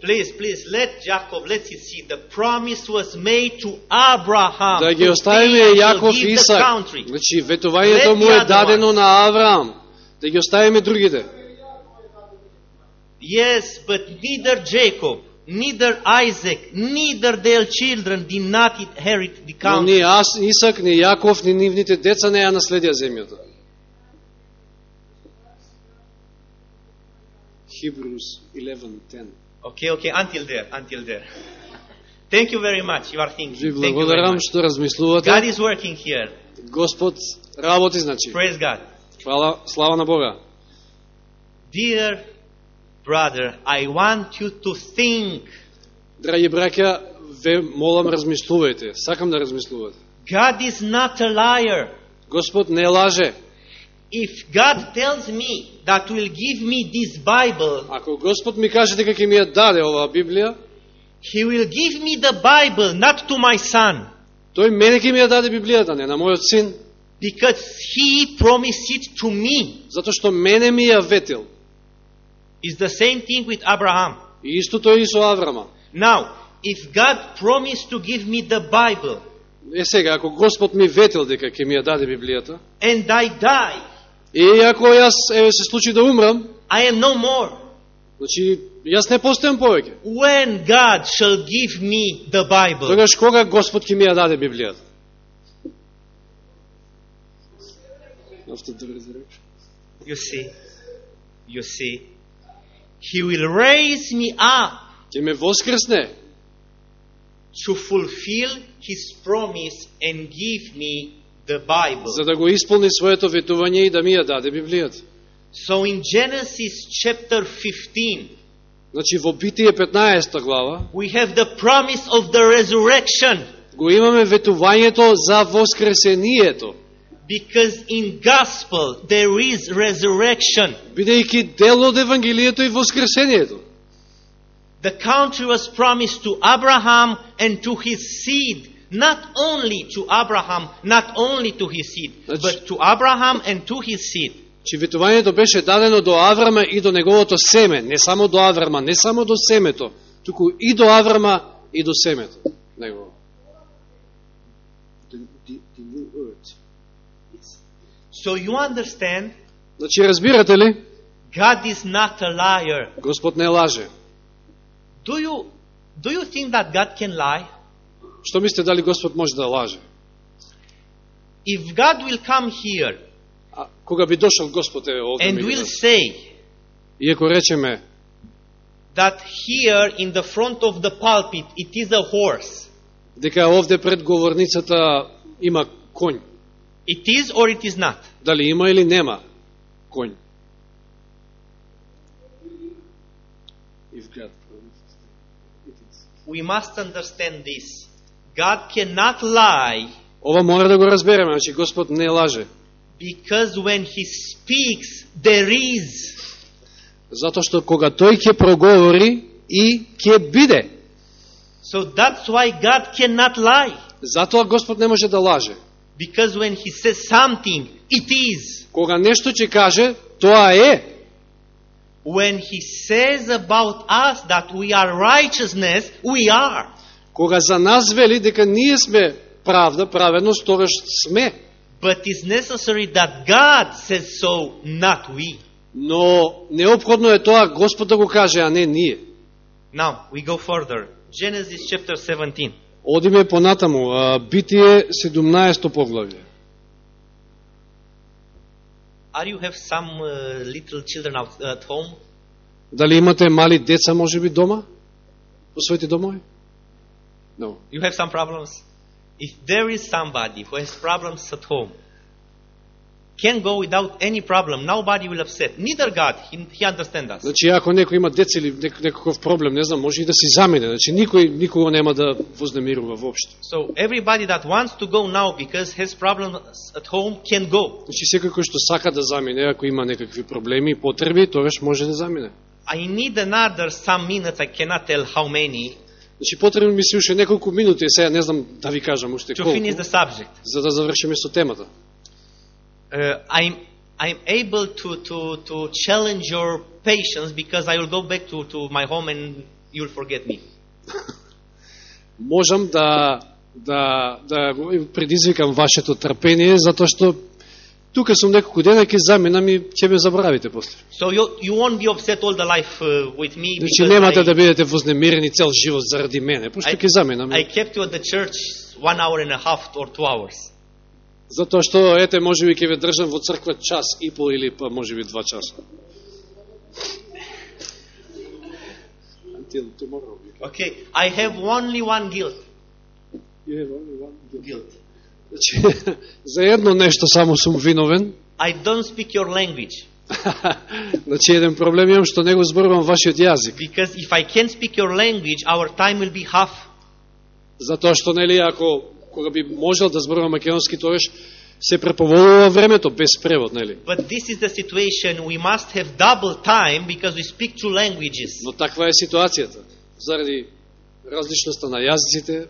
Please, please, let Jacob, let us see. The promise was made to Abraham. да ги to оставиме stay and to Јаков give и the Исак. country. Значи, ветувањето Let му the е other дадено ones. на Авраам. Да ги оставиме другите. Yes, but neither Jacob, neither Isaac, neither their children did not inherit the Но country. ни Ас, Исак, ни Јаков, ни нивните деца не ја наследија земјата. Hebrews 11:10. Okay, okay, until there, until there. Thank you very much. You are thinking. Ви Thank благодарам што размислувате. God is working here. Господ работи, значи. Praise God. Хвала, слава на Бога. Dear brother, I want you to think. Драги браќа, ве молам размислувајте. Сакам да размислувате. God is not a liar. Господ не лаже. If God tells me that will give me this Bible, Ако Господ ми каже дека ќе ми ја даде оваа Библија, He will give me the Bible not to my son, тој мене ќе ми ја даде Библијата, не на мојот син, because He promised it to me. затоа што мене ми ја ветил. It's the same thing with Abraham. И истото е и со Аврама. Now, if God promised to give me the Bible Е сега, ако Господ ми ветил дека ќе ми ја даде Библијата, and I die, и ако јас еве се случи да умрам, I am no more. значи јас не постојам повеќе. When God shall give me the Bible, Тогаш кога Господ ќе ми ја даде Библијата? After the resurrection. you see, you see, He will raise me up Ќе ме воскресне to fulfill His promise and give me the Bible. за да го исполни своето ветување и да ми ја даде Библијата. So in Genesis chapter 15, Значи во Битие 15 глава we have the promise of the resurrection го имаме ветувањето за воскресението, because in gospel there is resurrection. бидејќи дел од Евангелието и воскресението. The country was promised to Abraham and to his seed. Not only to Abraham, not only to his seed, Значи- but to Abraham and to his seed. Че ветувањето беше дадено до Аврама и до неговото семе, не само до Аврама, не само до семето, туку и до Аврама и до семето негово. The, the, the new earth. So you understand, Значи, разбирате ли? God is not a liar. Господ не лаже. Do you, do you think that God can lie? Што мислите дали Господ може да лаже? If God will come here А, кога би дошол Господ еве овде and will say и ако речеме that here in the front of the pulpit it is a horse, дека овде пред говорницата има конј, it is or it is not? дали има или нема конј? If God promises, it is. We must understand this. God cannot lie Ова мора да го разбереме, значи Господ не лаже. because when He speaks, there is. Затоа што кога тој ќе проговори и ќе биде. So that's why God cannot lie. Затоа Господ не може да лаже. Because when He says something, it is. Кога нешто ќе каже, тоа е. When He says about us that we are righteousness, we are. Кога за нас вели дека ние сме правда, праведност, тогаш сме. But it's necessary that God says so, not we. Но необходно е тоа Господ да го каже, а не ние. Now, we go further. Genesis chapter 17. Одиме понатаму, Битие 17 поглавје. Are you have some uh, little children out, at home? Дали имате мали деца, може би, дома? Во своите домови? No. You have some problems? If there is somebody who has problems at home, can go without any problem. Nobody will upset. Neither God. He, he understands us. Значи, ако некој има деца или нек, некаков проблем, не знам, може и да се замене. Значи, никој никого нема да вознемирува воопшто. So everybody that wants to go now because has problems at home can go. Значи, секој кој што сака да замине, ако има некакви проблеми и потреби, тогаш може да замине. I need another some minutes. I cannot tell how many Значи, потребно ми се уште неколку минути, сега не знам да ви кажам уште to колку, finish the subject. за да завршиме со темата. Uh, I'm I'm able to, to, to challenge your patience because I will go back to, to my home and you'll forget me. Можам да, да, да предизвикам вашето трпение, затоа што тука сум неколку дена, ќе заминам и ќе ме забравите после. So you, you won't be upset all the life uh, with me Значи, немате да I, бидете вознемирени цел живот заради мене, пошто ќе заминам. I kept you at the church one hour and a half or two hours. Затоа што, ете, може би ќе ве држам во црква час и пол или па може би два часа. Until tomorrow. Okay, I have only one guilt. Guilt. Значи, за едно нешто само сум виновен. I don't speak your language значи, еден проблем имам што не го зборувам вашиот јазик. because if I can speak your language, our time will be half. Затоа што, нели, ако кога би можел да зборувам македонски, тоаш се преповолува времето без превод, нели? But this is the situation. We must have double time because we speak two languages. Но таква е ситуацијата. Заради различноста на јазиците,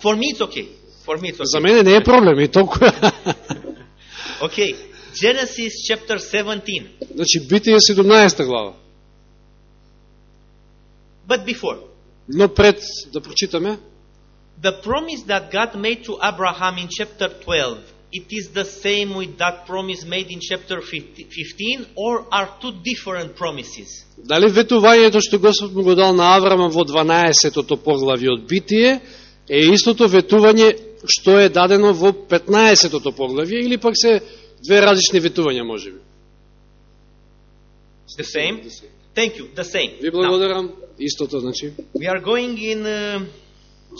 for me, it's okay. For me, it's за okay. мене не е проблем и толку. Okay, Genesis chapter 17. значи, Битие 17 глава. But before, Но пред да прочитаме, the promise that God made to Abraham in chapter 12, it is the same with that promise made in chapter 15, or are two different promises? дали ветувањето што Господ му го дал на Аврама во 12-тото поглави од Битие е истото ветување што е дадено во 15-тото поглавие или пак се две различни ветувања можеби? The same? Thank you, the same. Ви Now, благодарам. Истото, значи. we are going in uh,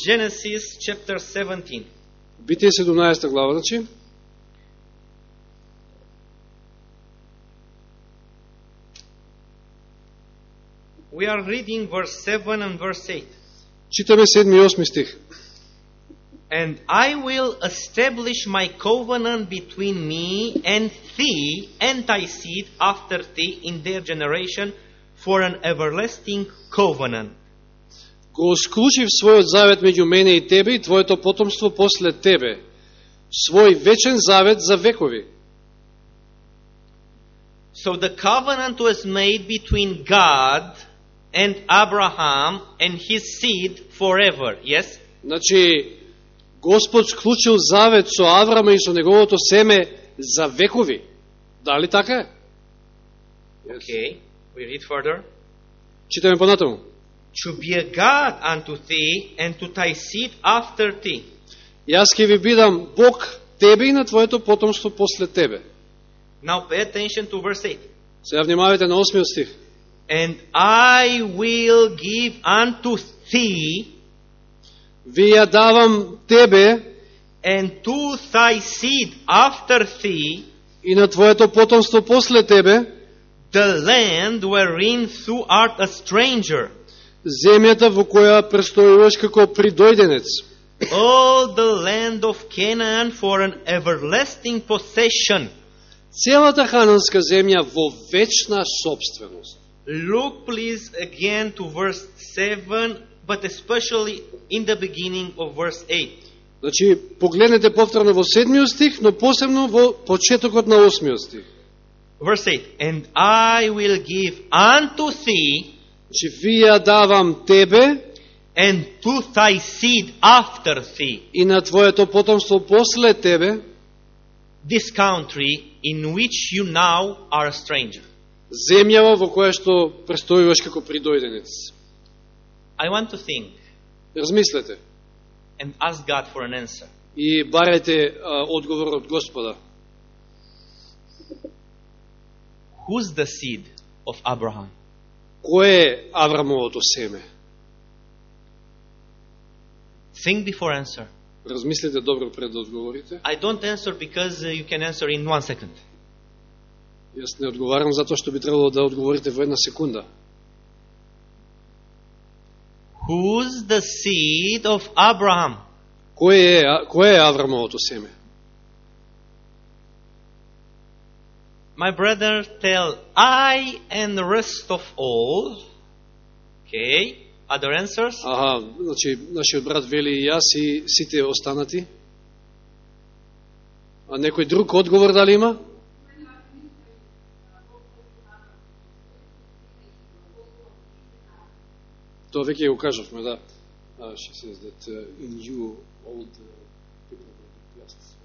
Genesis chapter 17. Битие 17 глава, значи. We are reading verse 7 and verse 8. Читаме 7 и 8 стих. And I will establish my covenant between me and thee and thy seed after thee in their generation for an everlasting covenant. Го склучив својот завет меѓу мене и тебе и твоето потомство после тебе. Свој вечен завет за векови. So the covenant was made between God and Abraham and his seed forever. Yes? Значи, Господ склучил завет со Аврама и со неговото семе за векови. Дали така е? Okay. We read further. Читаме понатаму. To be a God unto thee and to thy seed after thee. Јас ќе ви бидам Бог тебе и на твоето потомство после тебе. Now pay attention to verse 8. Сега внимавајте на осмиот стих. And I will give unto thee Ви ја давам тебе and to thy seed after thee и на твоето потомство после тебе the land wherein thou art a stranger, земјата во која престојуваш како придојденец. all the land of Canaan for an everlasting possession. Целата хананска земја во вечна собственост. Look please again to verse 7, but especially in the beginning of verse 8. Значи, погледнете повторно во седмиот стих, но посебно во почетокот на осмиот стих. Verse 8, And I will give unto thee Значи, ви ја давам тебе and to thy seed after thee и на твоето потомство после тебе this country in which you now are a stranger. Земјава во која што престојуваш како придојденец. I want to think Размислете and ask God for an answer. и барајте а, одговор од Господа. Who's the seed of Abraham? Кој е Аврамовото семе? Think before answer. Размислете добро пред да одговорите. I don't answer because uh, you can answer in one second. Јас не одговарам затоа што би требало да одговорите во една секунда. Who's the seed of Abraham? Кој е, кој е Аврамовото семе? My brother tell I and the rest of all. Okay. Other answers? Аха, значи, нашиот брат вели и јас и сите останати. А некој друг одговор дали има? Тоа веќе го кажавме, да. She says that uh, in you all the people blessed.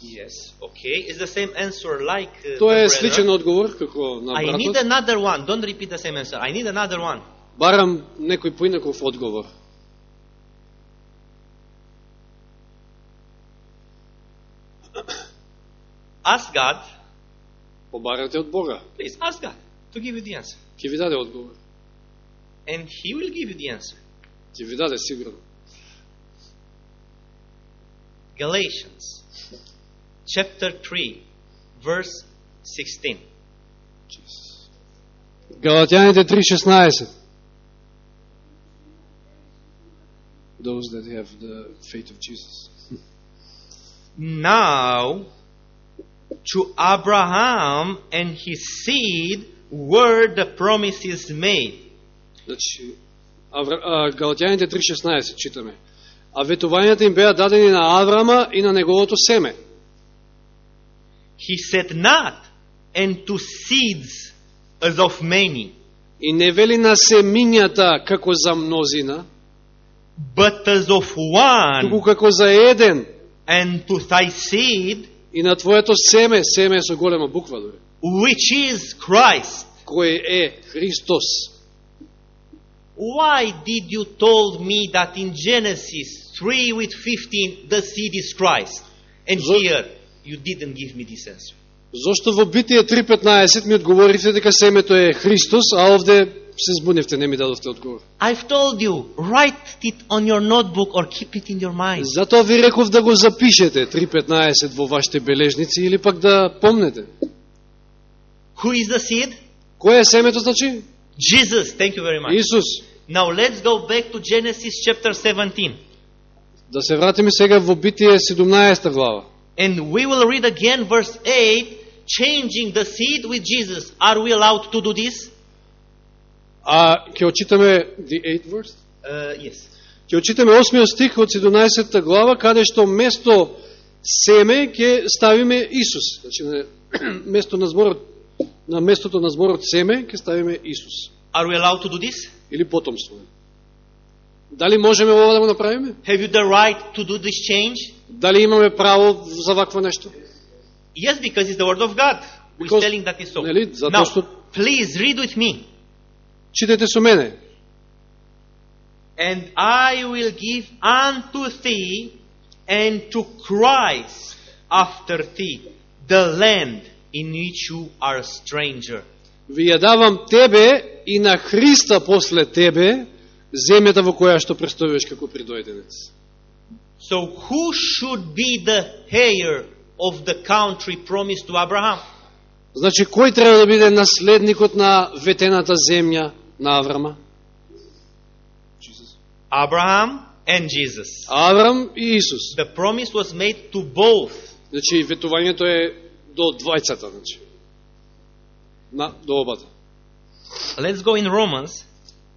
Yes. Okay. It's the same answer like uh, Тоа е сличен одговор како на I need братот. another one. Don't repeat the same answer. I need another one. Барам некој поинаков одговор. Ask God. Побарате од Бога. Please ask God to give you the answer. Ќе ви даде одговор. And He will give you the answer. Ќе ви даде сигурно. Galatians chapter 3, verse 16. Галатјаните 3.16 Those that have the faith of Jesus. Now, to Abraham and his seed were the promises made. Значи, Галатјаните 3.16 читаме. А ветувањата им беа дадени на Аврама и на неговото семе. He said not, and to seeds as of many, И не вели на семињата како за мнозина, but as of туку one, како за еден and to thy seed, и на твоето семе, семе со голема буква дори, which is Christ. кој е Христос. Why did you told me that in Genesis 3 with 15 the seed is Christ? And Zo- here you didn't give me this answer. Зошто во Битие 3.15 ми одговорите дека семето е Христос, а овде се збуневте, не ми дадовте одговор. I've told you, write it on your notebook or keep it in your mind. Затоа ви реков да го запишете 3.15 во вашите бележници или пак да помнете. Who is the seed? Кој е семето, значи? Jesus. Thank you very much. Исус. Now let's go back to Genesis chapter 17. Да се вратиме сега во Битие 17 глава. And we will read again verse 8, changing the seed with Jesus. Are we allowed to do this? А ќе очитаме the 8 verse? Uh, yes. Ќе очитаме 8 стих од 17 глава, каде што место семе ќе ставиме Исус. Значи, на место на зборот на местото на зборот семе ќе ставиме Исус Are we allowed to do this? или потомство. Дали можеме ова да го направиме? Have you the right to do this change? Дали имаме право за вакво нешто? Yes, because it's the word of God. We're Because- telling that is so. Нели? Затоа Now, што please read with me. читате со мене. And I will give unto thee and to Christ after thee the land in which you are a stranger. Ви ја давам тебе и на Христа после тебе земјата во која што престојуваш како придојденец. So who should be the heir of the country promised to Abraham? Значи, кој треба да биде наследникот на ветената земја на Аврама? Abraham and Jesus. Аврам и Исус. The promise was made to both. Значи, ветувањето е до двајцата, значи. На, до обата. Let's go in Romans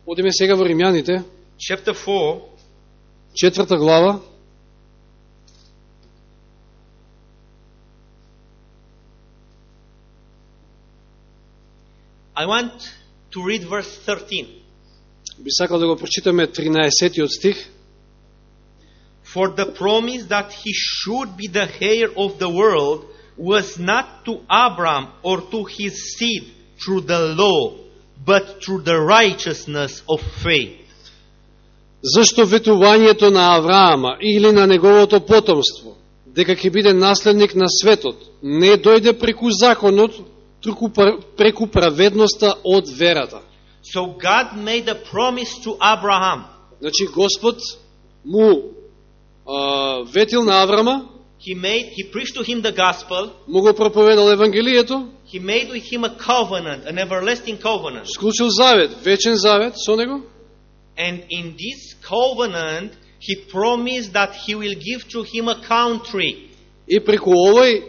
Одиме сега во Римјаните, chapter 4 четврта глава, I want to read verse 13. би сакал да го прочитаме 13 стих. For the promise that he should be the heir of the world was not to Abraham or to his seed through the law, but through the righteousness of faith. Зашто ветувањето на Авраама или на неговото потомство, дека ќе биде наследник на светот, не дојде преку законот, туку пр- преку праведноста од верата. So God made a promise to Abraham. Значи Господ му а, ветил на Аврама, He made he preached to him the gospel. му го проповедал Евангелието, He made with him a covenant, an everlasting covenant. склучил завет, вечен завет со него, And in this covenant, he promised that he will give to him a country. и преку овој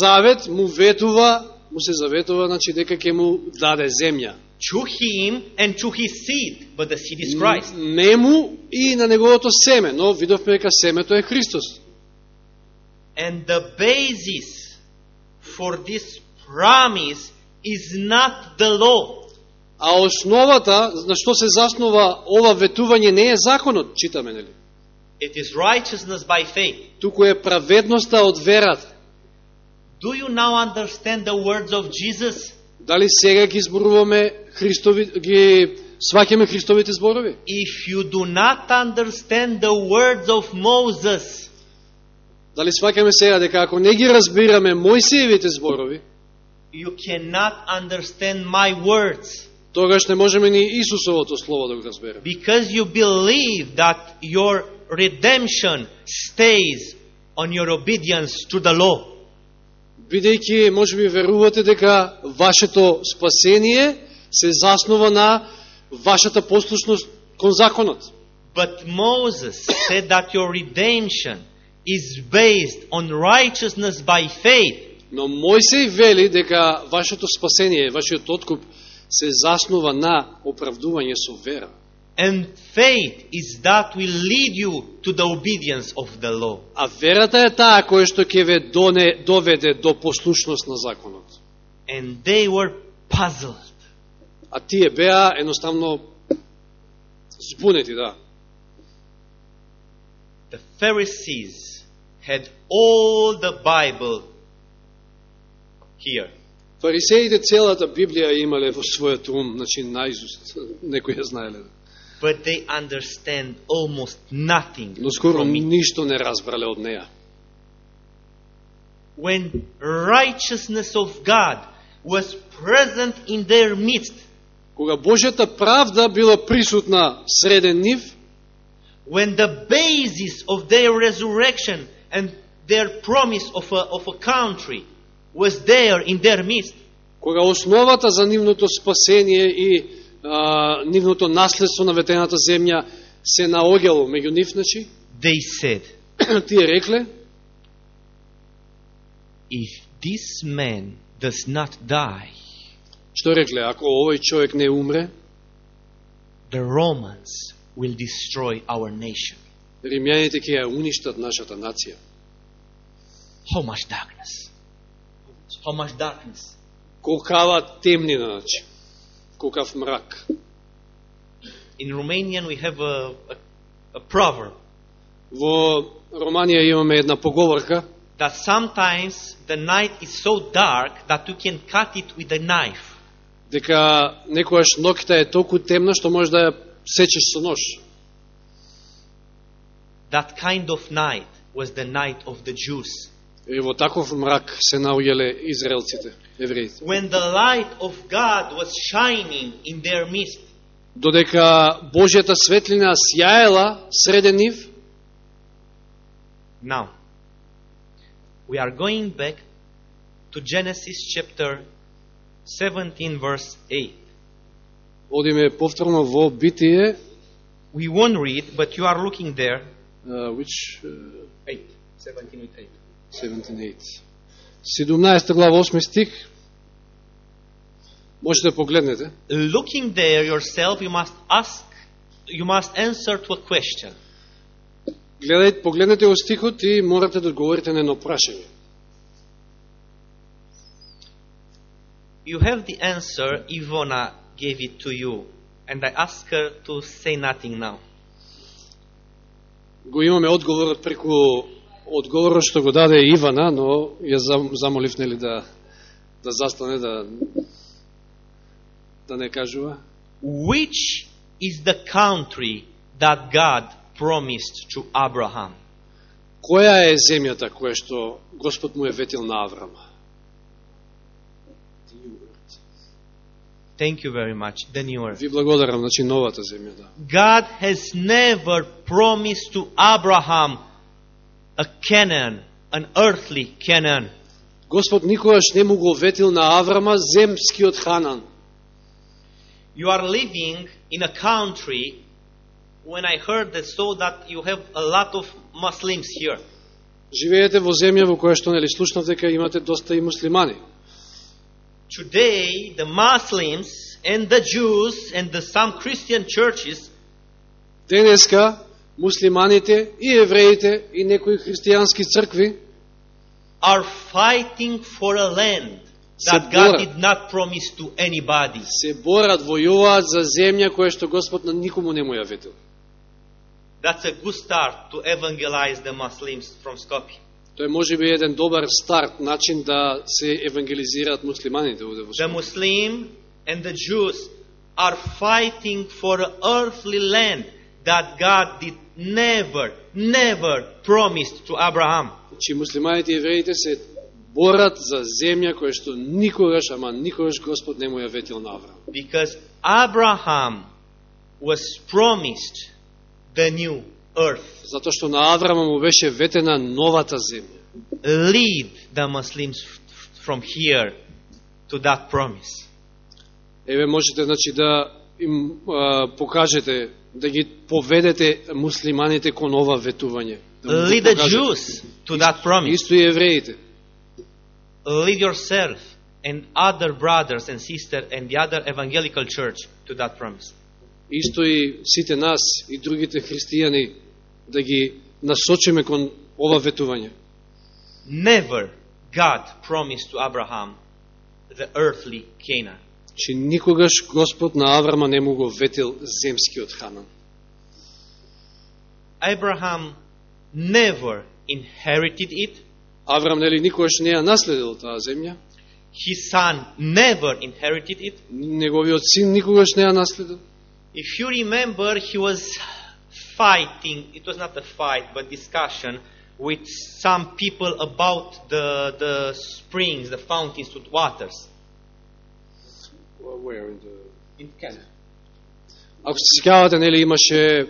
завет му ветува, му се заветува, значи дека ќе му даде земја. To him and to his seed. But the seed is Christ. Нему и на неговото семе, но видовме дека семето е Христос. And the basis for this promise is not the law. А основата на што се заснова ова ветување не е законот, читаме, нели? It is righteousness by faith. Туку е праведноста од верата. Do you now understand the words of Jesus? Дали сега ги зборуваме Христови, ги сваќаме Христовите зборови? If you do not understand the words of Moses, Дали сваќаме сега дека ако не ги разбираме Мојсиевите зборови, you cannot understand my words. тогаш не можеме ни Исусовото слово да го разбереме. Because you believe that your redemption stays on your obedience to the law. Бидејќи можеби верувате дека вашето спасение се заснова на вашата послушност кон законот. But Moses said that your redemption is based on righteousness by faith. Но Мојсей вели дека вашето спасение, вашиот откуп се заснува на оправдување со вера. And faith is that will lead you to the obedience of the law. А верата е таа која што ќе ве доне, доведе до послушност на законот. And they were puzzled. А тие беа едноставно збунети, да. The Pharisees had all the Bible here. Фарисеите целата Библија ја имале во својот ум, значи наизуст, некои ја знаеле. But they understand almost nothing Но скоро from it. ништо не разбрале од неа. When righteousness of God was present in their midst, Кога Божјата правда била присутна среден нив, when the basis of their resurrection and their promise of a, of a country was there in their midst, кога основата за нивното спасение и а, нивното наследство на ветената земја се наоѓало меѓу нив, значи, they said, тие рекле, If this man does not die, што рекле, ако овој човек не умре, the Romans will destroy our nation. Римјаните ќе ја уништат нашата нација. How much darkness? How much darkness? Колкава темнина, значи, колкав мрак. In Romanian, we have a, a, a proverb Во Романија имаме една поговорка, that sometimes the night is so dark that you can cut it with a knife. дека некојаш ноќта е толку темна што можеш да ја сечеш со нож. That kind of night was the night of the Jews. И во таков мрак се наоѓале израелците, евреите. When the light of God was shining in their midst, Додека Божјата светлина сјаела среде нив, Now, we are going back to Genesis chapter 17, verse 8. одиме повторно во Битие, We won't read, but you are looking there. uh, which uh, 8. 17 with 8. 17.8. 17 глава 8 стих. Можете да погледнете. Looking there yourself, you must ask, you must answer to a question. Гледајте, погледнете го стихот и морате да одговорите на едно прашање. You have the answer, Ivona gave it to you, and I ask her to say nothing now. Го имаме одговорот преку одговорот што го даде Ивана, но ја зам- замолив нели да да застане да да не кажува. Which is the country that God promised to Abraham? Која е земјата која што Господ му е ветил на Аврама? Thank you very much. The new earth. Ви благодарам, значи новата земја, да. God has never promised to Abraham a Canaan, an earthly Canaan. Господ никогаш не му го ветил на Аврама земскиот Ханан. You are living in a country when I heard that so that you have a lot of Muslims here. Живеете во земја во која што нели слушнав дека имате доста и муслимани. Today, the Muslims and the Jews and the some Christian churches Денеска муслиманите и евреите и некои христијански цркви are fighting for a land that Se God bora. did not promise to anybody. се борат, војуваат за земја која што Господ на никому не му ја ветил. That's a good start to evangelize the Muslims from Skopje. Тој може би еден добар старт, начин да се евангелизираат муслиманите овде во The. Muslim and the Jews are fighting for an earthly land that God did never, never promised to Abraham. Значи муслиманите и евреите се борат за земја која што никогаш, ама никогаш Господ не му ја ветил на Авраам. Because Abraham was promised the new earth. Затоа што на Авраама му беше ветена новата земја. Lead the Muslims from here to that promise. Еве можете значи да им а, покажете, да ги поведете муслиманите кон ова ветување. Да Lead the. Jews to that promise. Исто и евреите. Lead yourself and other brothers and sisters and the other evangelical church to that promise. Исто и сите нас и другите христијани да ги насочиме кон ова ветување. Never God promised to Abraham the earthly Canaan. Че никогаш Господ на Аврама не му го ветил земскиот Ханан. Abraham never inherited it. Аврам нели никогаш не ја наследил таа земја, His son never inherited it. неговиот син никогаш не ја наследил. If you remember, he was fighting, it was not a fight, but discussion with some people about the, the springs, the fountains with waters. In Canaan. Ако се сеќавате, нели имаше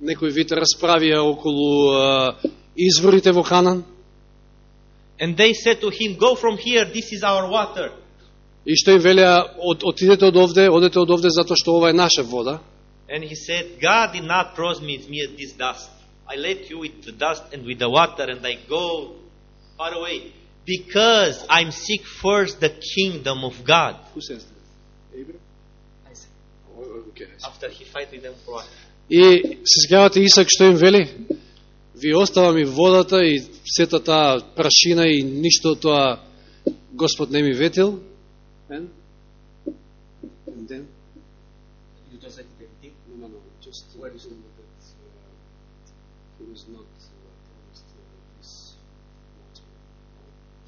некој вид расправија околу а, изворите во Ханан, And they said to him, Go from here, this is our water. и што им велеа, од, отидете од овде, одете од овде затоа што ова е наша вода. And he said, God did not promise me this dust. I let you with the dust and with the water, and I go far away. Because I'm seek first the kingdom of God. Who says that? Abraham? Okay. After he fight with them for what? И се сеќавате Исак што им вели? Ви оставам и водата и сета таа прашина и ништо тоа Господ не ми ветил. And? And then?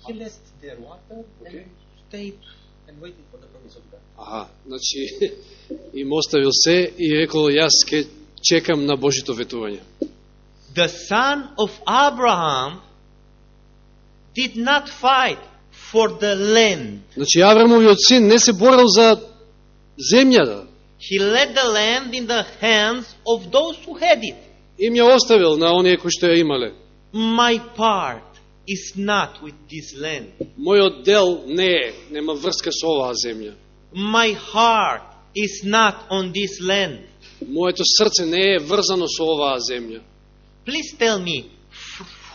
He left their water Okay. and stayed and waited for the promise of God. Аха, значи им оставил се и рекол јас ке чекам на Божито ветување. The son of Abraham did not fight for the land. Значи Аврамовиот син не се борел за земјата, He let the land in the hands of those who had it. им ја оставил на оние кои што ја имале. My part is not with this land. Мојот дел не е, нема врска со оваа земја. My heart is not on this land. Моето срце не е врзано со оваа земја. Please tell me,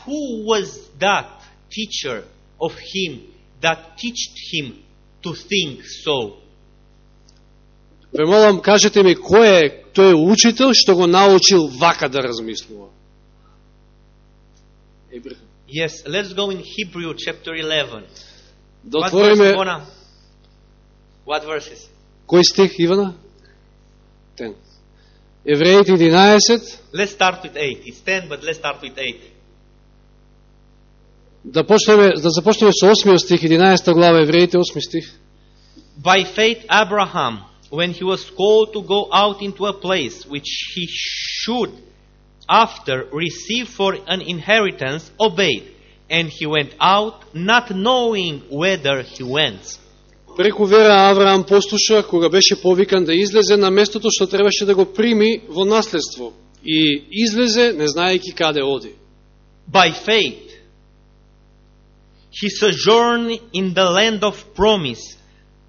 who was that teacher of him that taught him to think so? Ве молам, кажете ми, кој е тој учител што го научил вака да размислува? Ебрахам. Yes, let's go in Hebrew chapter 11. Да What отвориме, verse, Mona? What verses? кој стих, Ивана? Тен. Евреите 11, Let's start with 8. It's 10, but let's start with 8. да почнеме, да започнеме со 8 стих, 11 глава Евреите, 8 стих. By faith, Abraham, when he was called to go out into a place which he should after receive for an inheritance, obeyed. And he went out, not knowing whither he went. Преку вера Авраам послуша кога беше повикан да излезе на местото што требаше да го прими во наследство. И излезе не знаејќи каде оди. By faith, he sojourned in the land of promise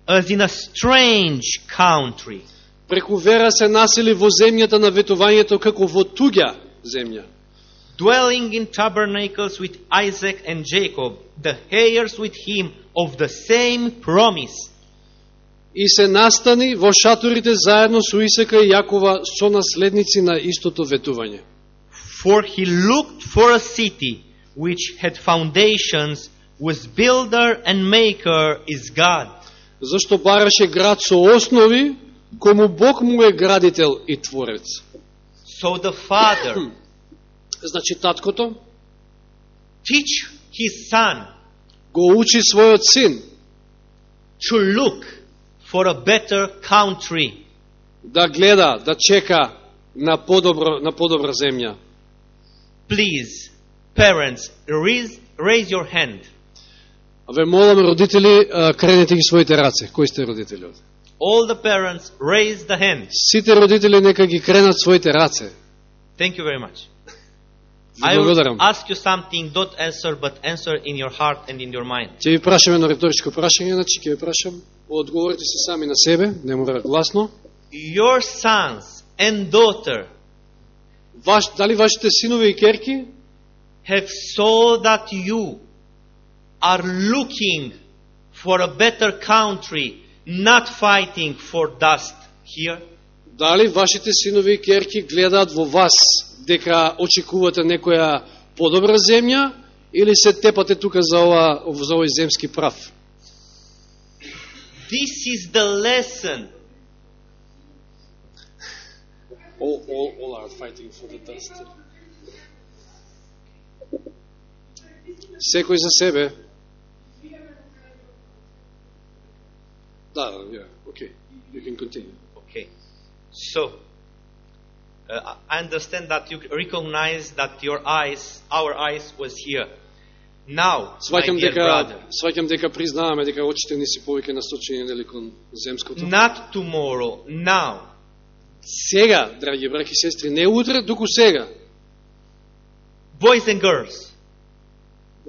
as in a strange country. Преку вера се насели во земјата на ветувањето како во туѓа земја. dwelling in tabernacles with Isaac and Jacob, the heirs with him of the same promise. И се настани во шаторите заедно со Исака и Јакова со наследници на истото ветување. For he looked for a city which had foundations, whose builder and maker is God. Зашто бараше град со основи, кому Бог му е градител и творец. So the father Значи таткото teach his son го учи својот син to look for a better country. да гледа, да чека на подобро на подобра земја. Please, parents, raise, raise your hand. Ве молам родители, кренете ги своите раце. Кои сте родители? овде? All the parents, raise the hand. Сите родители нека ги кренат своите раце. Thank you very much. Ви I will благодарам. ask you something, don't answer, but answer in your heart and in your mind. Ќе ви прашам едно риторичко прашање, значи ќе ви прашам, одговорите се сами на себе, не мора гласно. Your sons and daughter Ваш, дали вашите синови и керки have saw that you are looking for a better country, not fighting for dust here? Дали вашите синови и керки гледаат во вас дека очекувате некоја подобра земја или се тепате тука за, ова, за овој земски прав? This is the lesson All, all, all are fighting for the dust. Секој за себе. Да, yeah, okay. You can continue. Okay. So, uh, I understand that you recognize that your eyes, our eyes was here. Now, Сваќам дека, сваќам дека признаваме дека очите ни се повеќе насочени нели кон земското. not tomorrow, now. Сега, драги браки и сестри, не утре, туку сега. Boys and girls.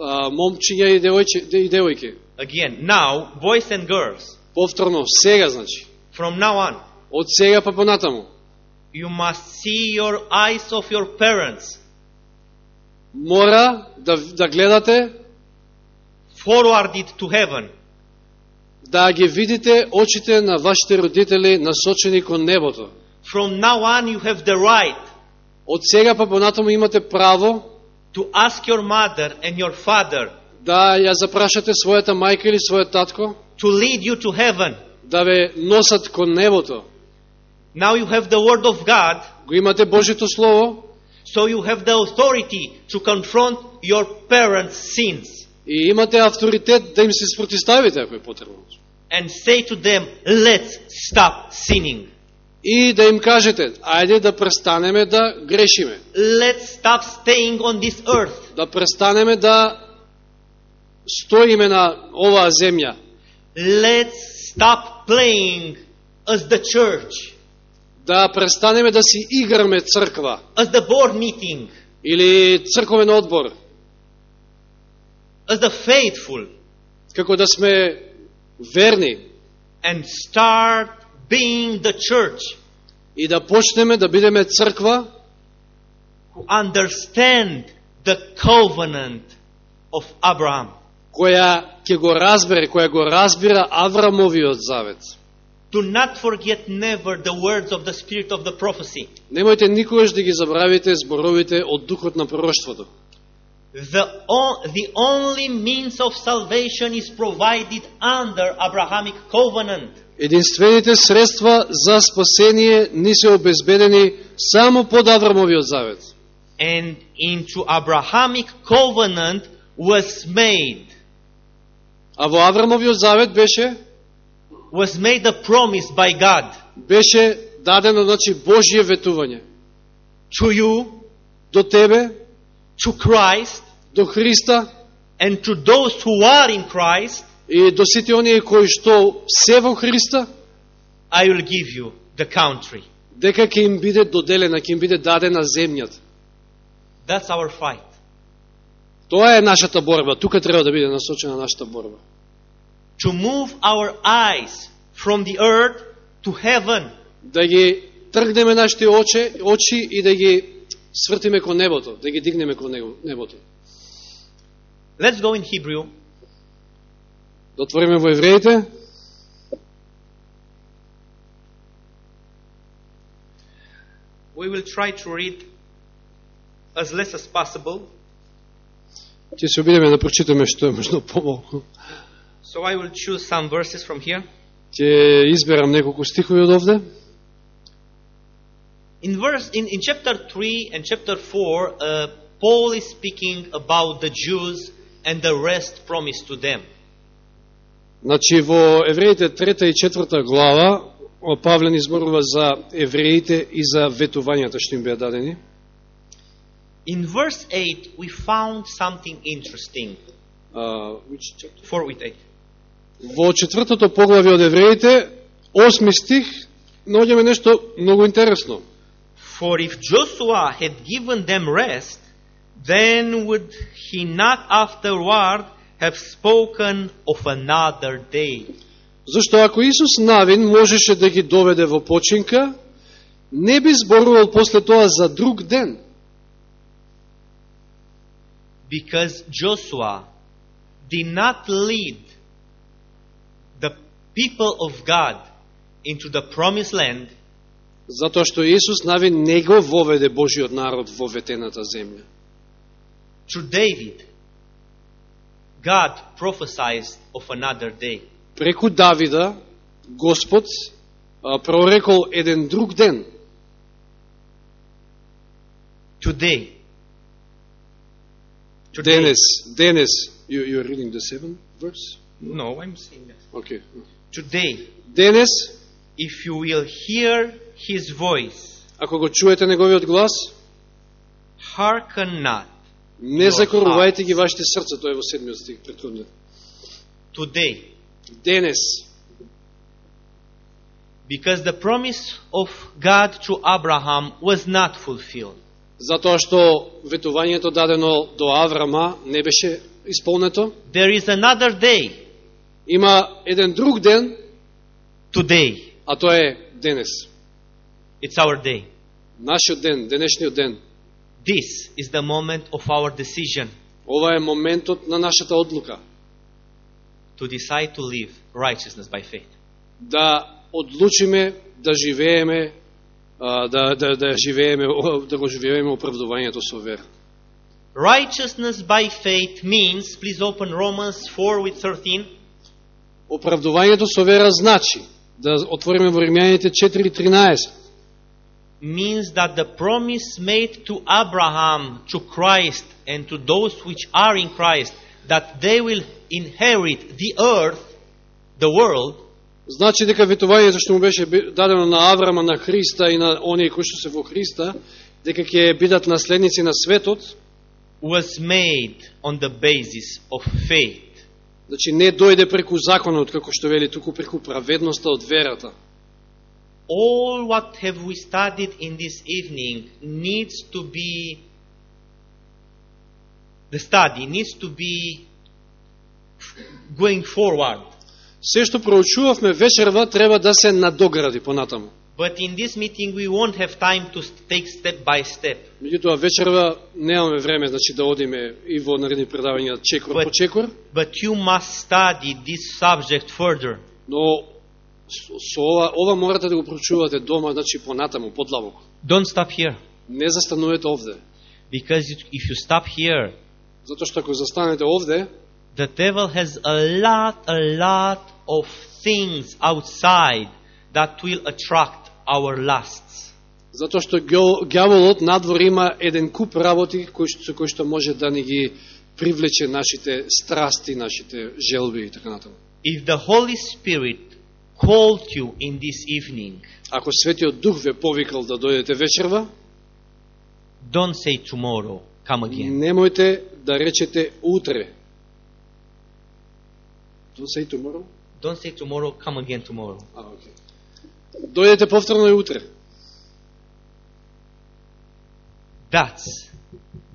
А, момчиња и девојче, и девојки. Again, now, boys and girls. Повторно, сега значи. From now on, Од сега па понатаму. you must see your eyes of your parents Мора да, да гледате, forwarded to heaven. да ги видите очите на вашите родители насочени кон небото. From now on, you have the right Од сега па понатаму имате право to ask your mother and your father да ја запрашате својата мајка или својот татко to lead you to heaven. да ве носат кон небото. Now you have the word of God, Го имате Божито Слово so you have the authority to confront your parents' sins и имате авторитет да им се спротиставите ако е потребно. and say to them, let's stop sinning. И да им кажете, ајде да престанеме да грешиме, Let's stop staying on this earth. да престанеме да стоиме на оваа земја, Let's stop playing as the church, да престанеме да си играме црква as the board meeting, или црковен одбор, as the faithful, како да сме верни and start being the church и да почнеме да бидеме црква who understand the covenant of Abraham. Која ќе го разбере, која го разбира Аврамовиот завет. Do not forget never the words of the spirit of the prophecy. Немојте никогаш да ги забравите зборовите од духот на пророштвото. The, the only means of salvation is provided under Abrahamic covenant. Единствените средства за спасение ни се обезбедени само под Аврамовиот завет. And into Abrahamic covenant was made, А во Аврамовиот завет беше was made a promise by God беше дадено значи Божје ветување to you, до тебе, to Christ, до Христа and to those who are in Christ, И до сите оние кои што се во Христа, I will give you the country. дека ќе им биде доделена, ќе им биде дадена земјата. That's our fight. Тоа е нашата борба. Тука треба да биде насочена нашата борба. To move our eyes from the earth to heaven. Да ги тргнеме нашите очи, очи и да ги свртиме кон небото, да ги дигнеме кон небото. Let's go in Hebrew. Да отвориме во Евреите, We will try to read as less as possible. Ќе се обидеме да прочитаме што е можно помалку. So I will choose some verses from here. Ќе изберам неколку стихови од овде. In verse in, in chapter 3 and chapter 4, uh, Paul is speaking about the Jews and the rest promised to them. Значи во Евреите трета и четврта глава Павле ни зборува за евреите и за ветувањата што им беа дадени. In verse 8, we found something interesting. А, which chapter? 4 with 8. Во четвртото поглавје од евреите, осми стих, наоѓаме нешто многу интересно. For if Joshua had given them rest, then would he not afterward have spoken of another day? Зашто ако Исус Навин можеше да ги доведе во починка, не би зборувал после тоа за друг ден. Because Joshua did not lead the people of God into the promised land, Затоа што Исус Навин не го воведе Божиот народ во ветената земја. to David, God prophesied of another day. Преку Давида, Господ прорекол еден друг ден. Today. Today. Денес, денес, you, you're reading the seventh verse? No, I'm saying that. Okay. Today, Денес, if you will hear his voice, ако го чуете неговиот глас, hearken not. не закорувајте ги вашите срца, тоа е во седмиот стих претходниот. Today, Денес, because the promise of God to Abraham was not fulfilled. Затоа што ветувањето дадено до Аврама не беше исполнето, There is another day, има еден друг ден, today. а тоа е денес. It's our day. Нашиот ден, денешниот ден. This is the moment of our decision Ова е моментот на нашата одлука. to decide to live righteousness by faith. Да одлучиме да живееме а, да, да, да живееме да го живееме оправдувањето со вера. Righteousness by faith means, please open Romans 4 with 13. Оправдувањето со вера значи да отвориме во Римјаните 4:13 means that the promise made to Abraham, to Christ, and to those which are in Christ, that they will inherit the earth, the world, Значи дека ветувањето што му беше дадено на Аврама, на Христа и на оние кои што се во Христа, дека ќе бидат наследници на светот, was made on the basis of faith. значи не дојде преку законот, како што вели, туку преку праведноста од верата. All what have we studied in this evening needs to be, the study needs to be going forward. Се што проучувавме вечерва треба да се надогради понатаму. But in this meeting we won't have time to take step by step. Меѓутоа вечерва немаме време значи да одиме и во наредни предавања чекор But- по чекор, But you must study this subject further. но со, со ова, ова морате да го проучувате дома, значи понатаму, подлабоко. Don't stop here. Не застанувате овде. Because if you stop here, Затоа што ако застанете овде, the devil has a lot, a lot of things outside that will attract our lusts. затоа што ѓаволот надвор има еден куп работи кои, што- со кои што може да ни ги привлече нашите страсти, нашите желби и така натаму. If the Holy Spirit called you in this evening, Ако Светиот Дух ве повикал да дојдете вечерва, don't say tomorrow, come again. немојте да речете утре. Don't say tomorrow. Don't say tomorrow, come again tomorrow. А, окей. Дојдете повторно и утре. That's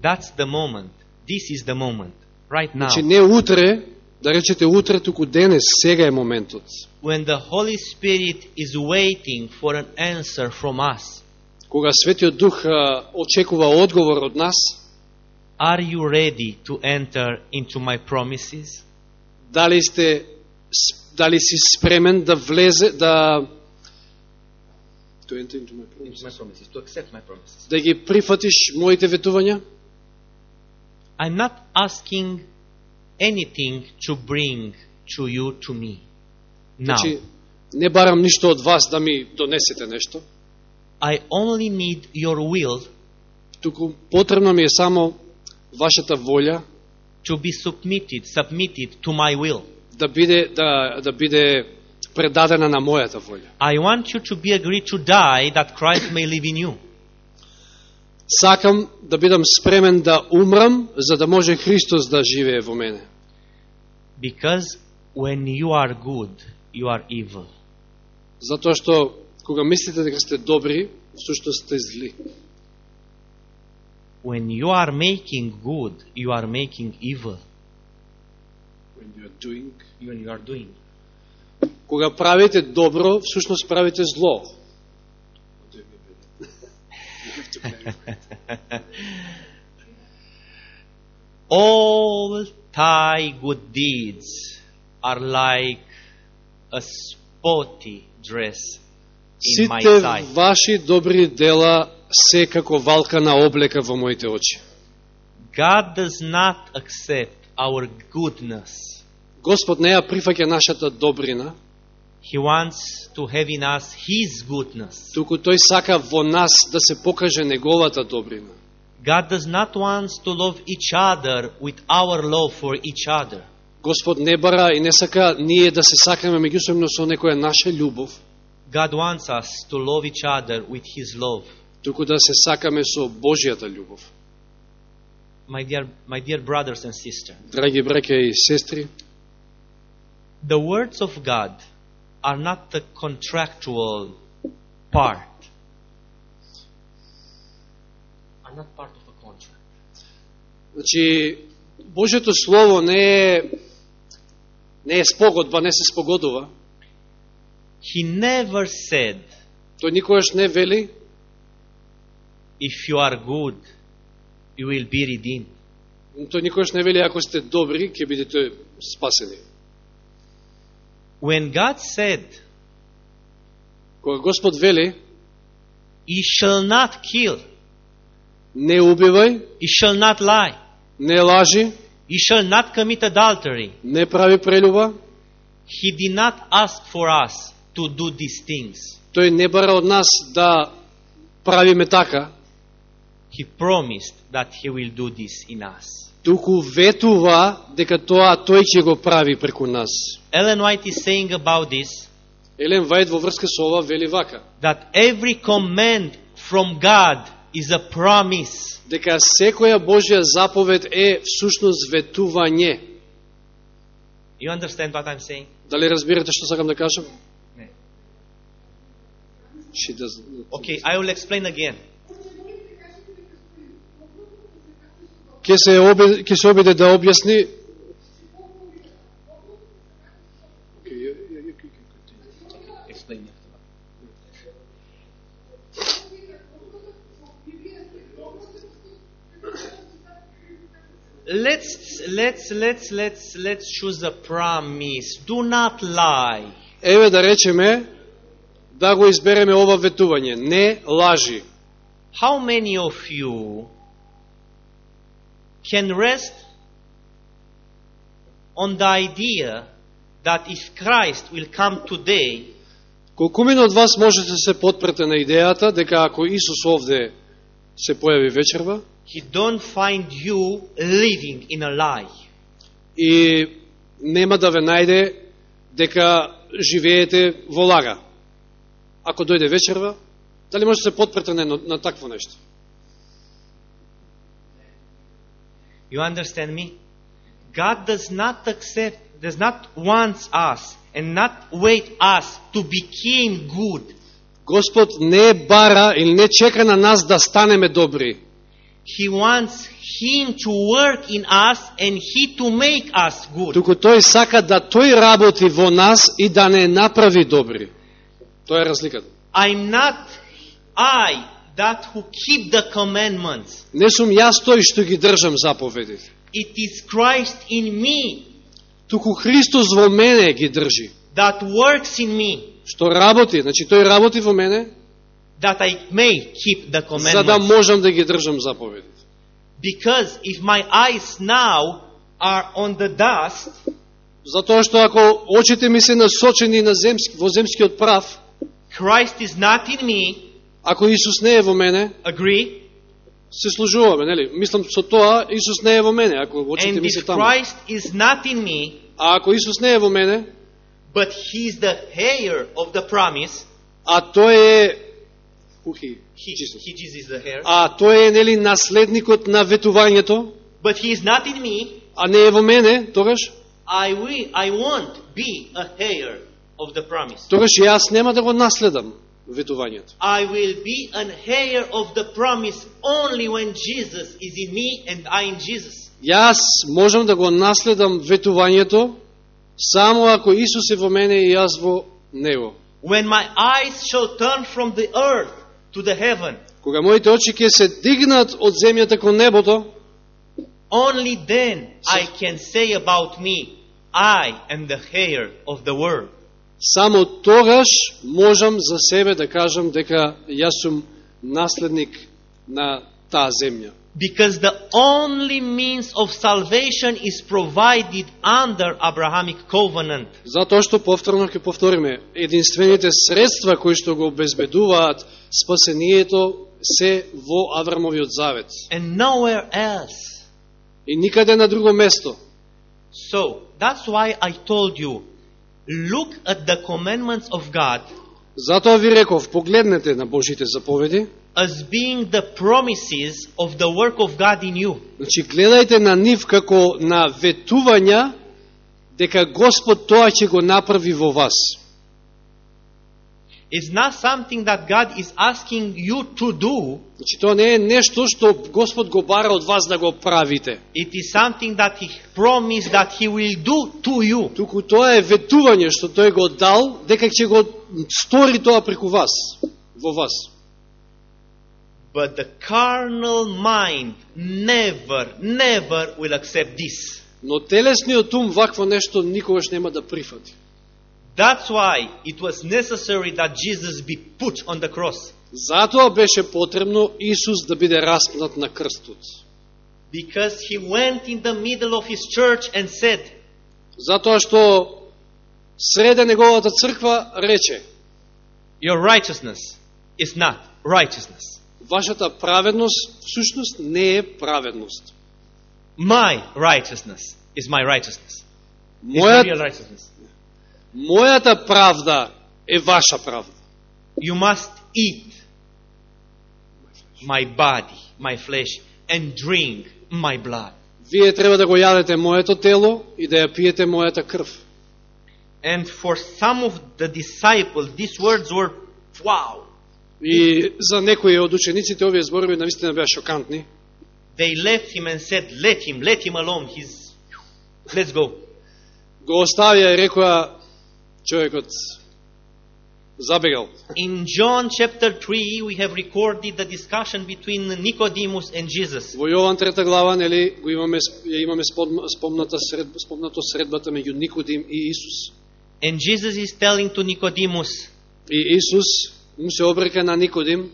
that's the moment. This is the moment. Right now. Значи не утре, да речете утре, туку денес, сега е моментот. When the Holy Spirit is waiting for an answer from us. Кога Светиот Дух а, очекува одговор од нас, Are you ready to enter into my promises? дали сте с- дали си спремен да влезе да to enter into my promises. my promises, to accept my promises. да ги прифатиш моите ветувања? I'm not asking anything to bring to you to me. Now, Значи, не барам ништо од вас да ми донесете нешто, I only need your will туку потребно ми е само вашата волја to be submitted, submitted to my will. Да биде да да биде предадена на мојата волја. I want you to be agreed to die that Christ may live in you. Сакам да бидам спремен да умрам за да може Христос да живее во мене. Because when you are good, you are evil. Затоа што кога мислите дека сте добри, всушност сте зли. When you are making good, you are making evil. When you are doing When you are doing. Кога правите добро, всушност правите зло. All thy good deeds are like a spotty dress in my Сите sight. ваши добри дела се како валкана облека во моите очи. God does not accept our goodness. Господ не ја прифаќа нашата добрина, He wants to have in us His goodness. туку тој сака во нас да се покаже неговата добрина. God does not want to love each other with our love for each other. Господ не бара и не сака ние да се сакаме меѓусебно со некоја наша љубов, God wants us to love each other with His love. туку да се сакаме со Божијата љубов. My dear, my dear brothers and sisters, Драги браќа и сестри, the words of God are not the contractual part. Are not part of a contract. значи Божиото слово не е не е спогодба, не се спогодува. He never said, Тој никогаш не вели if you are good, you will be redeemed. Тој никогаш не вели ако сте добри, ќе бидете спасени. When God said, Кога Господ вели, You shall not kill, не убивај, you shall not lie, не лажи, you shall not commit adultery, не прави прелюба, He did not ask for us to do these things. тој не бара од нас да правиме така, He promised that He will do this in us. Туку ветува дека тоа тој ќе го прави преку нас. Ellen White is saying about this Елен Вајд во врска со ова вели вака, that every command from God is a promise. дека секоја Божја заповед е всушност ветување. You understand what I'm saying? Дали разбирате што сакам да кажам? Не. She does Okay, I will explain again. Ке се оби, ке се обиде да објасни Let's let's let's let's let's choose a promise. Do not lie. Еве да речеме да го избереме ова ветување. Не лажи. How many of you can rest on the idea that if Christ will come today, Колкумина од вас можете да се подпрете на идејата дека ако Исус овде се појави вечерва he don't find you living in a lie? и нема да ве најде дека живеете во лага. Ако дојде вечерва, дали може да се подпрете на, на такво нешто? You understand me? God does not accept does not want us and not wait us to become good. Господ не бара или не чека на нас да станеме добри. He wants Him to work in us and He to make us good. Туку тој сака да тој работи во нас и да не направи добри. Тоа е разликата. I'm not I that who keep the commandments. Не сум јас тој што ги држам заповедите. It is Christ in me Туку Христос во мене ги држи. that works in me Што работи, значи тој работи во мене, that I may keep the за да commandments. можам да ги држам заповедите. Because if my eyes now are on the dust, Затоа што ако очите ми се насочени на земски, во земскиот прав, Christ is not in me, ако Исус не е во мене, agree? се служуваме, нели? Мислам со тоа Исус не е во мене, ако очите ми се таму. Christ is not in me, А ако Исус не е во мене, but He's the heir of the promise, а тој е who he? He, Jesus. he Jesus is the heir, А тој е нели наследникот на ветувањето, but He is not in me, а не е во мене, тогаш I will, I won't be a heir of the promise. тогаш јас нема да го наследам ветувањето. I will be an heir of the promise only when Jesus is in me and I in Jesus. Јас можам да го наследам ветувањето само ако Исус е во мене и јас во него. When my eyes shall turn from the earth to the heaven, Кога моите очи ќе се дигнат од земјата кон небото, only then I can say about me, I am the heir of the world. Само тогаш можам за себе да кажам дека јас сум наследник на таа земја. Because the only means of salvation is provided under Abrahamic covenant. Затоа што повторно ќе повториме, единствените средства кои што го обезбедуваат спасението се во Аврамовиот завет And nowhere else. и никаде на друго место. So, that's why I told you, look at the commandments of God Затоа ви реков, погледнете на Божите заповеди, as being the promises of the work of God in you. значи гледајте на нив како на ветувања дека Господ тоа ќе го направи во вас. It's not something that God is asking you to do, Значи тоа не е нешто што Господ го бара од вас да го правите. it is something that He promised that He will do to you. Туку тоа е ветување што тој го дал дека ќе го стори тоа преку вас, во вас. But the carnal mind never, never will accept this. Но телесниот ум вакво нешто никогаш нема да прифати. That's why it was necessary that Jesus be put on the cross. Затоа беше потребно Исус да биде распнат на крстот. Because he went in the middle of his church and said, Затоа што среде неговата црква рече, Your righteousness is not righteousness. вашата праведност всушност не е праведност. My righteousness is my righteousness. Is my Мојат, real righteousness. Мојата правда е ваша правда. You must eat my body, my flesh, and drink my blood. Вие треба да го јадете моето тело и да ја пиете мојата крв. And for some of the disciples, these words were wow. И за некои од учениците овие зборови навистина беа шокантни. They left him and said, Let him, let him alone. He's, let's go. Го оставија и рекоа човекот забегал. In John chapter 3, we have recorded the discussion between Nicodemus and Jesus. Во Јован трета глава, нели, го имаме ја имаме спом- спомната сред, спомнато средбата меѓу Никодим и Исус. And Jesus is telling to Nicodemus, И Исус му се обрека на Никодим,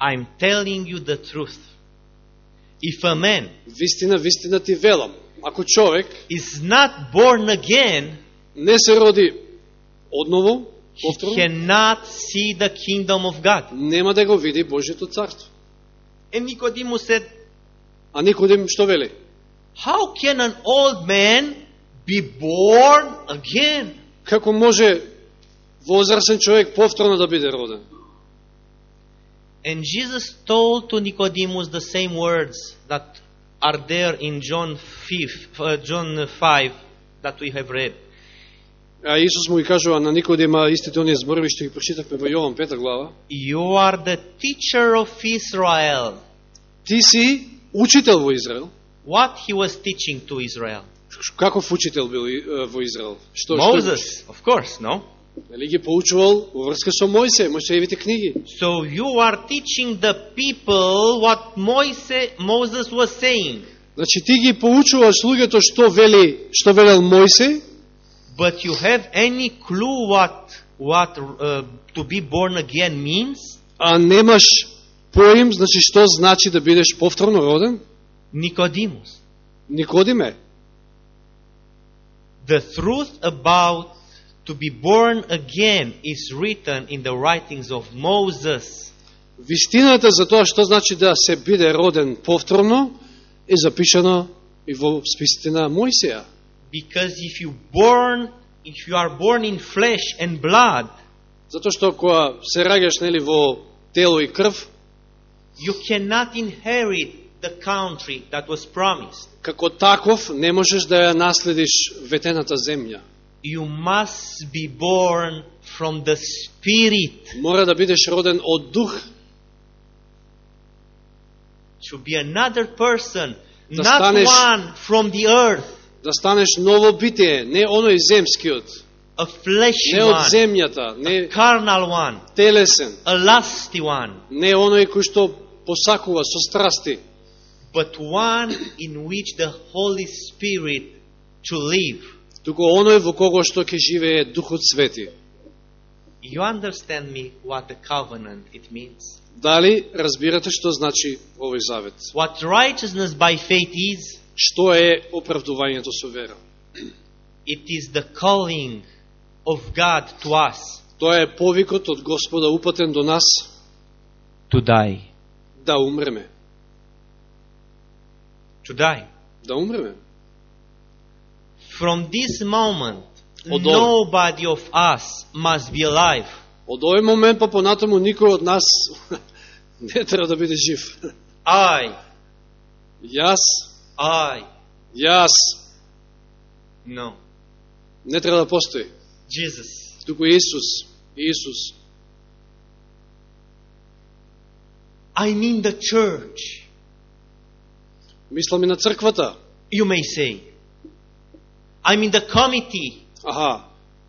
I'm telling you the truth. If a man вистина, вистина ти велам, ако човек is not born again, не се роди одново, he повторно, cannot see the kingdom of God. нема да го види Божието царство. And Nicodemus said, А Никодим што вели? How can an old man be born again? Како може возрасен човек повторно да биде роден? And Jesus told to Nicodemus the same words that are there in John 5, uh, John 5 that we have read. А Исус му ги кажува на Никодима истите оние зборови што ги прочитавме во Јован пета глава. You are the teacher of Israel. Ти си учител во Израел. What he was teaching to Israel? Каков учител бил и, во Израел? Што, Moses, of course, no? Нели ги поучувал во врска со Мојсе, Мојсеевите книги. So you are teaching the people what Moise, Moses was saying. Значи ти ги поучуваш луѓето што вели, што велел Мојсе, But you have any clue what what uh, to be born again means? а немаш поим, значи што значи да бидеш повторно роден? Nicodemus. Никодиме. The truth about to be born again is written in the writings of Moses. Вистината за тоа што значи да се биде роден повторно е запишано и во списите на Мојсеја. Because if you born if you are born in flesh and blood, Затоа што кога се раѓаш нели во тело и крв, you cannot inherit the country that was promised. како таков не можеш да ја наследиш ветената земја. You must be born from the Spirit Мора да бидеш роден од дух, to be another person, Да not станеш- one from the earth, да станеш ново битие, не оној земскиот, a fleshy не од one, земјата, a не carnal one, телесен, a lusty one, не оној кој што посакува со страсти, but one in which the Holy Spirit to live. туку оној во кого што ќе живее Духот Свети. You understand me what the covenant it means? Дали разбирате што значи овој завет? What righteousness by faith is? Што е оправдувањето со вера? It is the calling of God to us Тоа е повикот од Господа упатен до нас to die. да умреме. To die. Да умреме. From this moment, nobody of us must be alive. Од овој момент па понатаму никој од нас не треба да биде жив. I, Јас, I, јас no. не треба да постои. Jesus. Туку Исус, Исус. I mean the church, Мислам и на црквата. you may say. I mean the committee. Аха,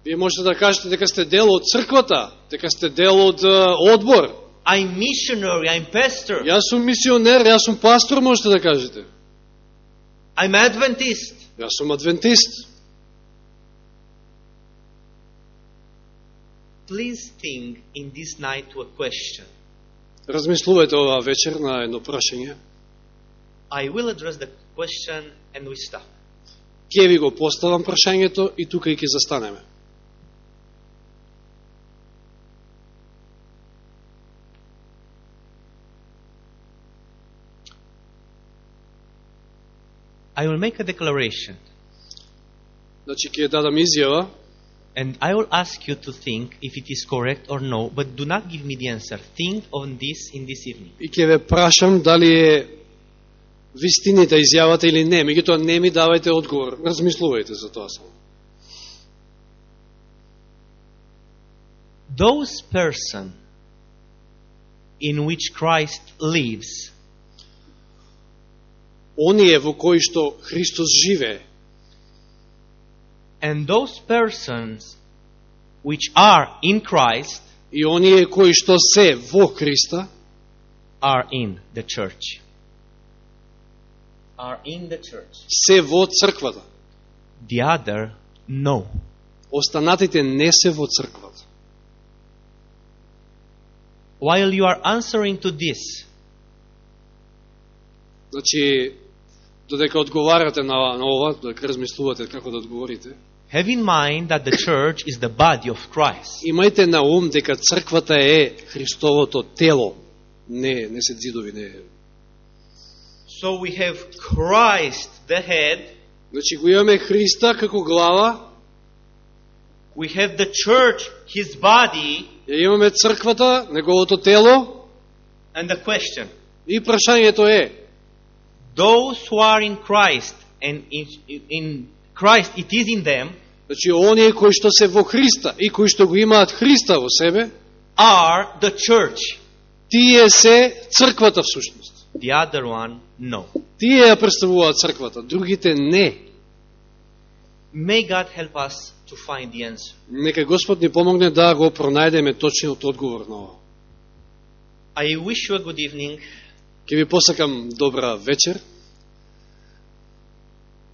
вие можете да кажете дека сте дел од црквата, дека сте дел од одбор. I'm missionary, I'm pastor. Јас сум мисионер, јас сум пастор, можете да кажете. I'm Adventist. Јас сум адвентист. Please think in this night to a question. Размислувајте оваа вечер на едно прашање. I will address the question and we stop. Ке ви го поставам прашањето и тука и ќе застанеме. I will make a declaration Значи, ќе дадам изјава and I will ask you to think if it is correct or no, but do not give me the answer. Think on this in this evening. и ќе ве прашам дали е вистините изјавата или не. Меѓутоа не ми давајте одговор. Размислувајте за тоа само. Those person in which Christ lives Оние во кои што Христос живее and those persons which are in Christ и оние кои што се во Христа are in the church. Are in the church. се во црквата. The other, no. Останатите не се во црквата. While you are answering to this, Значи, додека одговарате на, на ова, додека размислувате како да одговорите, have in mind that the church is the body of Christ. имајте на ум дека црквата е Христовото тело. Не, не се зидови, не. So we have Christ, the head, Значи го имаме Христа како глава, we have the church, his body, ја имаме црквата, неговото тело, and the question и прашањето е, those who are in Christ and in, in Christ it is in them Значи, оние кои што се во Христа и кои што го имаат Христа во себе, are the church. тие се црквата всушност. The other one, no. Тие ја представуваат црквата, другите не. May God help us to find the answer. Нека Господ ни помогне да го пронајдеме точниот одговор на ова. I wish you a good evening. Ке ви посакам добра вечер.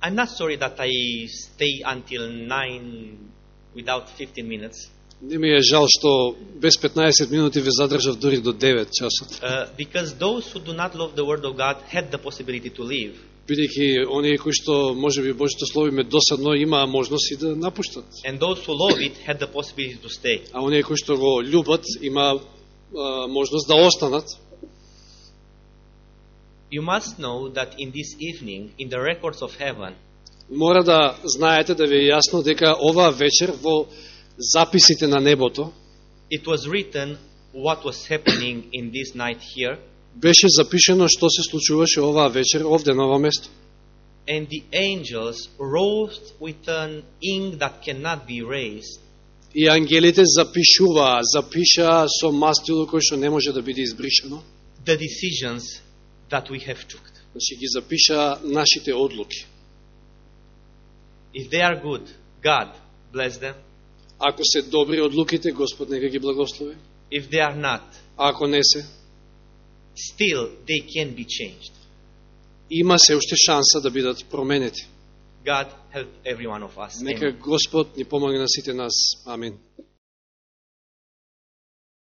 I'm not sorry that I stay until 9 without 15 minutes Не ми е жал што без 15 минути ве задржав дури до 9 часот. uh, because those who do not love the Word of God had the possibility to leave. Бидејќи оние кои што може би Божито слово им е досадно имаа можност и да напуштат. And those who love it had the possibility to stay. А оние кои што го љубат имаа а, можност да останат. You must know that in this evening, in the records of heaven, Мора да знаете да ви е јасно дека оваа вечер во записите на небото it was written what was happening in this night here, беше запишено што се случуваше оваа вечер овде на ова место. and the angels wrote with an ink that cannot be erased И ангелите запишуваа, запишаа со мастило кој што не може да биде избришено. the decisions that we have took. Значи ги запишаа нашите одлуки. If they are good, God bless them. Ако се добри одлуките, Господ нека ги благослови. If they are not, ако не се, still they can be changed. има се уште шанса да бидат променети. God help every one of us. Нека. Господ ни помогне на сите нас. Амин.